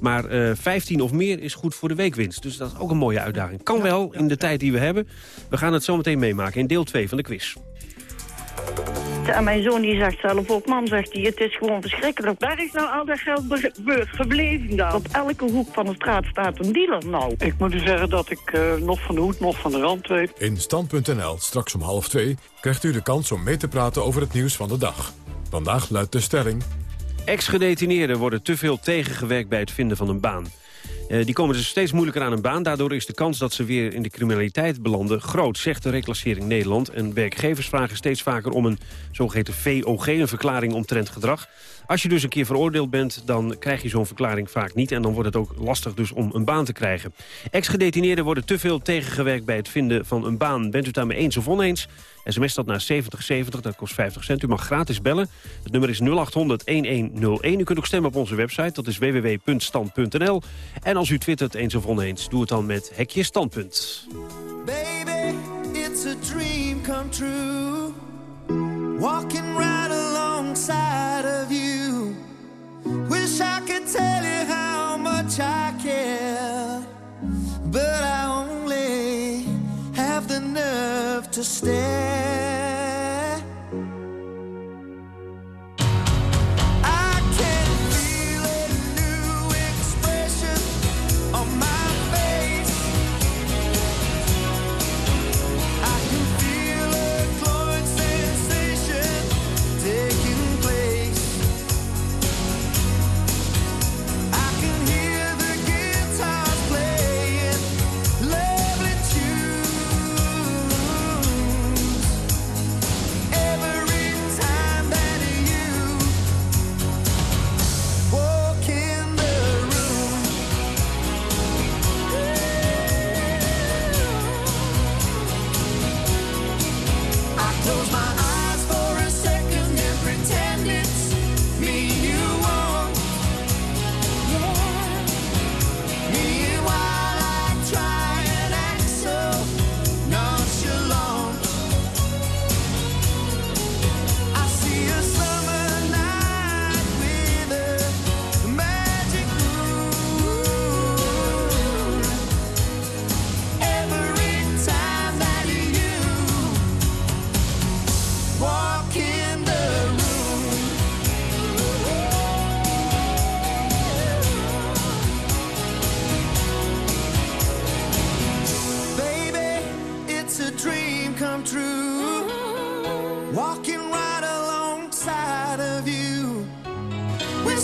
Maar uh, 15 of meer is goed voor de weekwinst. Dus dat is ook een mooie uitdaging. Kan wel in de tijd die we hebben. We gaan het zometeen meemaken in deel 2 van de quiz. En mijn zoon die zegt zelf ook, mam zegt hij, het is gewoon verschrikkelijk. Waar is nou al dat geld gebleven dan? Op elke hoek van de straat staat een dealer nou. Ik moet u zeggen dat ik uh, nog van de hoed, nog van de rand weet. In Stand.nl, straks om half twee, krijgt u de kans om mee te praten over het nieuws van de dag. Vandaag luidt de stelling... Ex-gedetineerden worden te veel tegengewerkt bij het vinden van een baan. Uh, die komen dus steeds moeilijker aan een baan. Daardoor is de kans dat ze weer in de criminaliteit belanden groot, zegt de reclassering Nederland. En werkgevers vragen steeds vaker om een zogeheten VOG, een verklaring omtrent gedrag. Als je dus een keer veroordeeld bent, dan krijg je zo'n verklaring vaak niet. En dan wordt het ook lastig dus om een baan te krijgen. Ex-gedetineerden worden te veel tegengewerkt bij het vinden van een baan. Bent u het daarmee eens of oneens? SMS dat naar 7070, dat kost 50 cent. U mag gratis bellen. Het nummer is 0800-1101. U kunt ook stemmen op onze website, dat is www.stand.nl. En als u twittert eens of oneens, doe het dan met Hekje Standpunt. Baby, it's a dream come true. Walking right alongside of you. Wish I could tell you how much I care. But I only have the nerve to stare.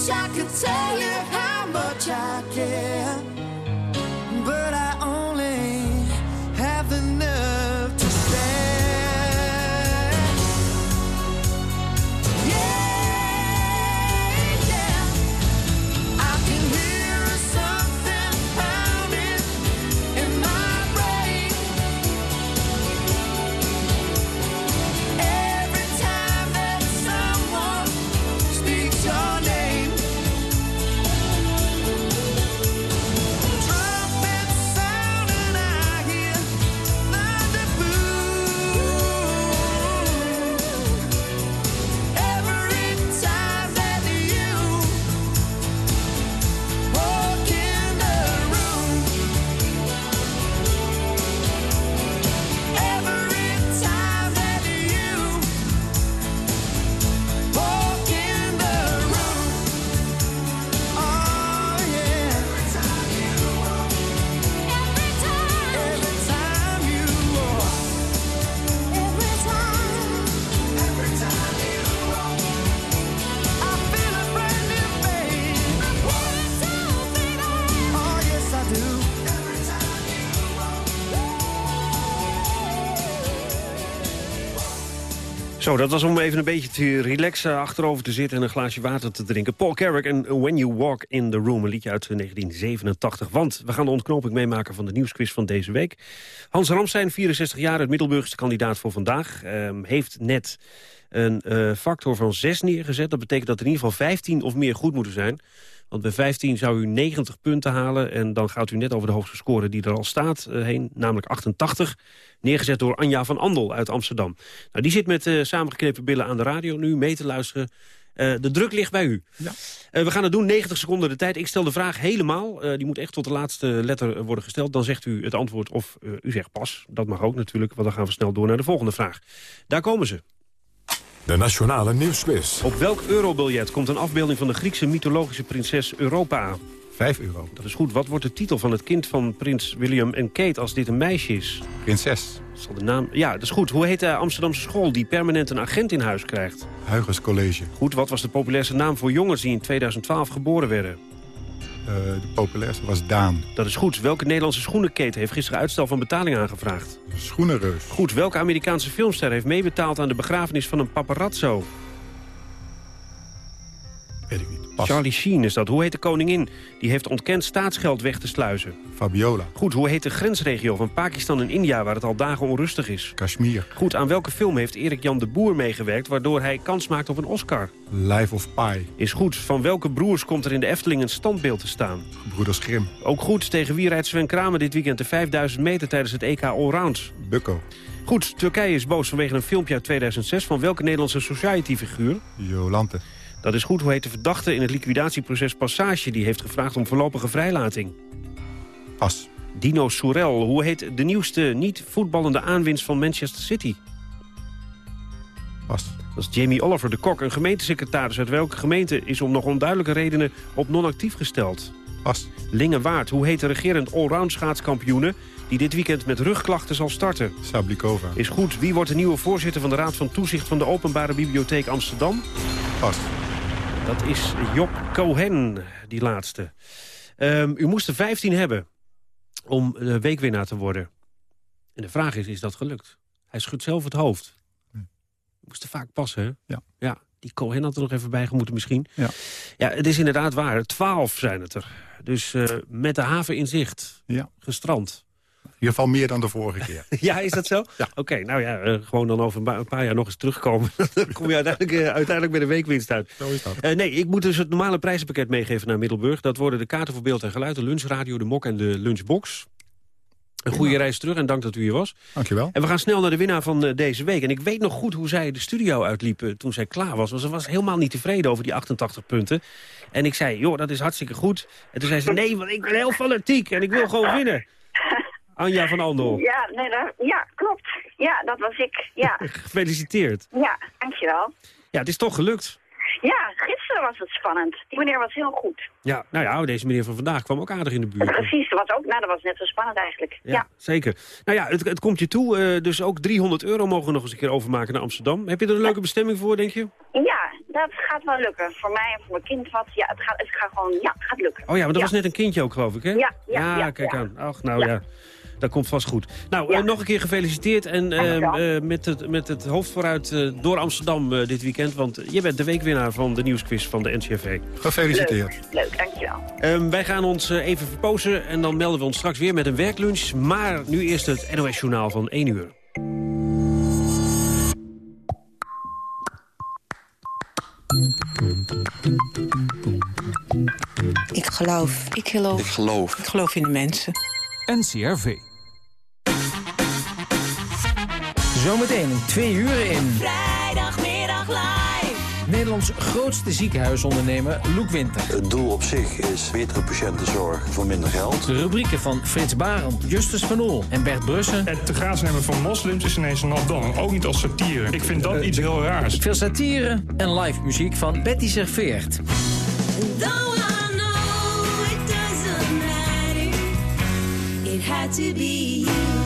Wish I could tell you how dat was om even een beetje te relaxen, achterover te zitten... en een glaasje water te drinken. Paul Carrick en When You Walk in the Room, een liedje uit 1987. Want we gaan de ontknoping meemaken van de nieuwsquiz van deze week. Hans Ramstein, 64 jaar, het Middelburgse kandidaat voor vandaag... Ehm, heeft net een eh, factor van 6 neergezet. Dat betekent dat er in ieder geval 15 of meer goed moeten zijn... Want bij 15 zou u 90 punten halen en dan gaat u net over de hoogste score die er al staat eh, heen, namelijk 88. Neergezet door Anja van Andel uit Amsterdam. Nou, die zit met uh, samengeknepen billen aan de radio nu mee te luisteren. Uh, de druk ligt bij u. Ja. we gaan het doen, 90 seconden de tijd. Ik stel de vraag helemaal. die moet echt tot de laatste letter worden gesteld. Dan zegt u het antwoord of u zegt pas. Dat mag ook natuurlijk, want dan gaan we snel door naar de volgende vraag. Daar komen ze. De Nationale Nieuwsquiz. Op welk eurobiljet komt een afbeelding van de Griekse mythologische prinses Europa? 5 euro. Dat is goed. Wat wordt de titel van het kind van prins William en Kate als dit een meisje is? Prinses. Zal de naam... Ja, dat is goed. Hoe heet de Amsterdamse school die permanent een agent in huis krijgt? Huygens College. Goed. Wat was de populairste naam voor jongens die in 2012 geboren werden? Uh, de populairste was Daan. Dat is goed. Welke Nederlandse schoenenketen heeft gisteren uitstel van betaling aangevraagd? Schoenenreus. Goed. Welke Amerikaanse filmster heeft meebetaald aan de begrafenis van een paparazzo? Weet ik niet. Charlie Sheen is dat. Hoe heet de koningin? Die heeft ontkend staatsgeld weg te sluizen. Fabiola. Goed, hoe heet de grensregio van Pakistan en India... waar het al dagen onrustig is? Kashmir. Goed, aan welke film heeft Erik Jan de Boer meegewerkt... waardoor hij kans maakt op een Oscar? Life of Pi. Is goed. Van welke broers komt er in de Efteling een standbeeld te staan? Broeders Grim. Ook goed. Tegen wie rijdt Sven Kramer dit weekend de 5000 meter tijdens het EK Allround? Bukko. Goed, Turkije is boos vanwege een filmpje uit 2006... van welke Nederlandse society-figuur? Jolante. Dat is goed. Hoe heet de verdachte in het liquidatieproces Passage... die heeft gevraagd om voorlopige vrijlating? Pas. Dino Sourel. Hoe heet de nieuwste niet-voetballende aanwinst van Manchester City? Pas. Dat is Jamie Oliver de Kok. Een gemeentesecretaris uit welke gemeente is om nog onduidelijke redenen op non-actief gesteld? Pas. Lingewaard. Hoe heet de regerend allround schaatskampioene die dit weekend met rugklachten zal starten? Sablikova. Is goed. Wie wordt de nieuwe voorzitter van de Raad van Toezicht van de Openbare Bibliotheek Amsterdam? Pas. Dat is Job Cohen, die laatste. Um, u moest er 15 hebben om de weekwinnaar te worden. En de vraag is, is dat gelukt? Hij schudt zelf het hoofd. Hm. Moest er vaak passen, hè? Ja. ja. Die Cohen had er nog even bij gemoeten misschien. Ja. ja, het is inderdaad waar. Twaalf zijn het er. Dus uh, met de haven in zicht. Ja. Gestrand. In ieder geval meer dan de vorige keer. ja, is dat zo? Ja. Oké, okay, nou ja, uh, gewoon dan over een paar jaar nog eens terugkomen. dan kom je uiteindelijk, uh, uiteindelijk met een weekwinst uit. Zo is dat. Uh, nee, ik moet dus het normale prijzenpakket meegeven naar Middelburg. Dat worden de kaarten voor beeld en geluid, de lunchradio, de mok en de lunchbox. Een goede reis terug en dank dat u hier was. Dankjewel. En we gaan snel naar de winnaar van deze week. En ik weet nog goed hoe zij de studio uitliep toen zij klaar was. Want ze was helemaal niet tevreden over die 88 punten. En ik zei, joh, dat is hartstikke goed. En toen zei ze, nee, want ik ben heel fanatiek en ik wil gewoon winnen. Anja van Andel. Ja, nee, dat, ja, klopt. Ja, dat was ik. Ja. Gefeliciteerd. Ja, dankjewel. Ja, het is toch gelukt. Ja, gisteren was het spannend. Die meneer was heel goed. Ja, nou ja, deze meneer van vandaag kwam ook aardig in de buurt. Precies, dat was ook, nou, dat was net zo spannend eigenlijk. Ja, ja. zeker. Nou ja, het, het komt je toe. Uh, dus ook 300 euro mogen we nog eens een keer overmaken naar Amsterdam. Heb je er een leuke bestemming voor, denk je? Ja, dat gaat wel lukken. Voor mij en voor mijn kind wat. Ja, het gaat, het gaat gewoon, ja, het gaat lukken. Oh ja, maar dat was net een kindje ook, geloof ik, hè? Ja, ja, ja. kijk aan. Ach, nou ja. Dat komt vast goed. Nou, uh, nog een keer gefeliciteerd. En uh, met, het, met het hoofd vooruit uh, door Amsterdam dit weekend. Want je bent de weekwinnaar van de nieuwsquiz van de NCRV. Gefeliciteerd. Leuk, leuk dankjewel. Um, wij gaan ons even verpozen en dan melden we ons straks weer met een werklunch. Maar nu eerst het NOS Journaal van 1 uur. Ik geloof. Ik geloof. Ik geloof. Ik geloof in de mensen. NCRV. Zometeen twee uur in... Vrijdagmiddag live. Nederlands grootste ziekenhuisondernemer Loek Winter. Het doel op zich is betere patiëntenzorg voor minder geld. De rubrieken van Frits Barend, Justus van Oel en Bert Brussen. Het te graas nemen van moslims is ineens een done. Ook niet als satire. Ik vind dat uh, iets heel raars. Veel satire en live muziek van Betty Serveert.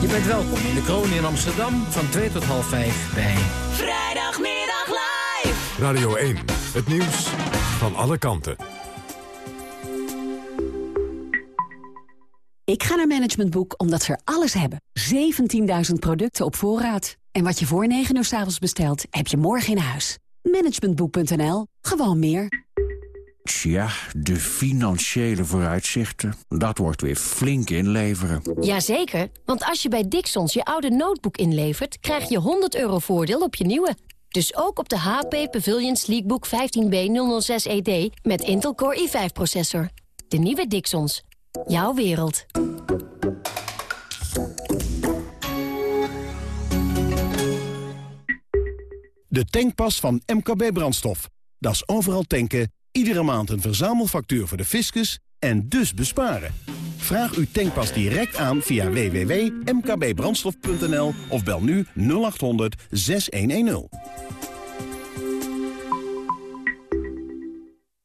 Je bent welkom in de kroon in Amsterdam van 2 tot half 5 bij... Vrijdagmiddag live. Radio 1, het nieuws van alle kanten. Ik ga naar Management Boek omdat ze er alles hebben. 17.000 producten op voorraad. En wat je voor 9 uur s avonds bestelt, heb je morgen in huis. Managementboek.nl. Gewoon meer. Tja, de financiële vooruitzichten. Dat wordt weer flink inleveren. Jazeker, want als je bij Dixons je oude notebook inlevert... krijg je 100 euro voordeel op je nieuwe. Dus ook op de HP Pavilion Sleekbook 15B006ED met Intel Core i5-processor. De nieuwe Dixons. Jouw wereld. De tankpas van MKB Brandstof. Dat is overal tanken, iedere maand een verzamelfactuur voor de fiscus en dus besparen. Vraag uw tankpas direct aan via www.mkbbrandstof.nl of bel nu 0800 6110.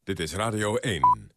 Dit is Radio 1.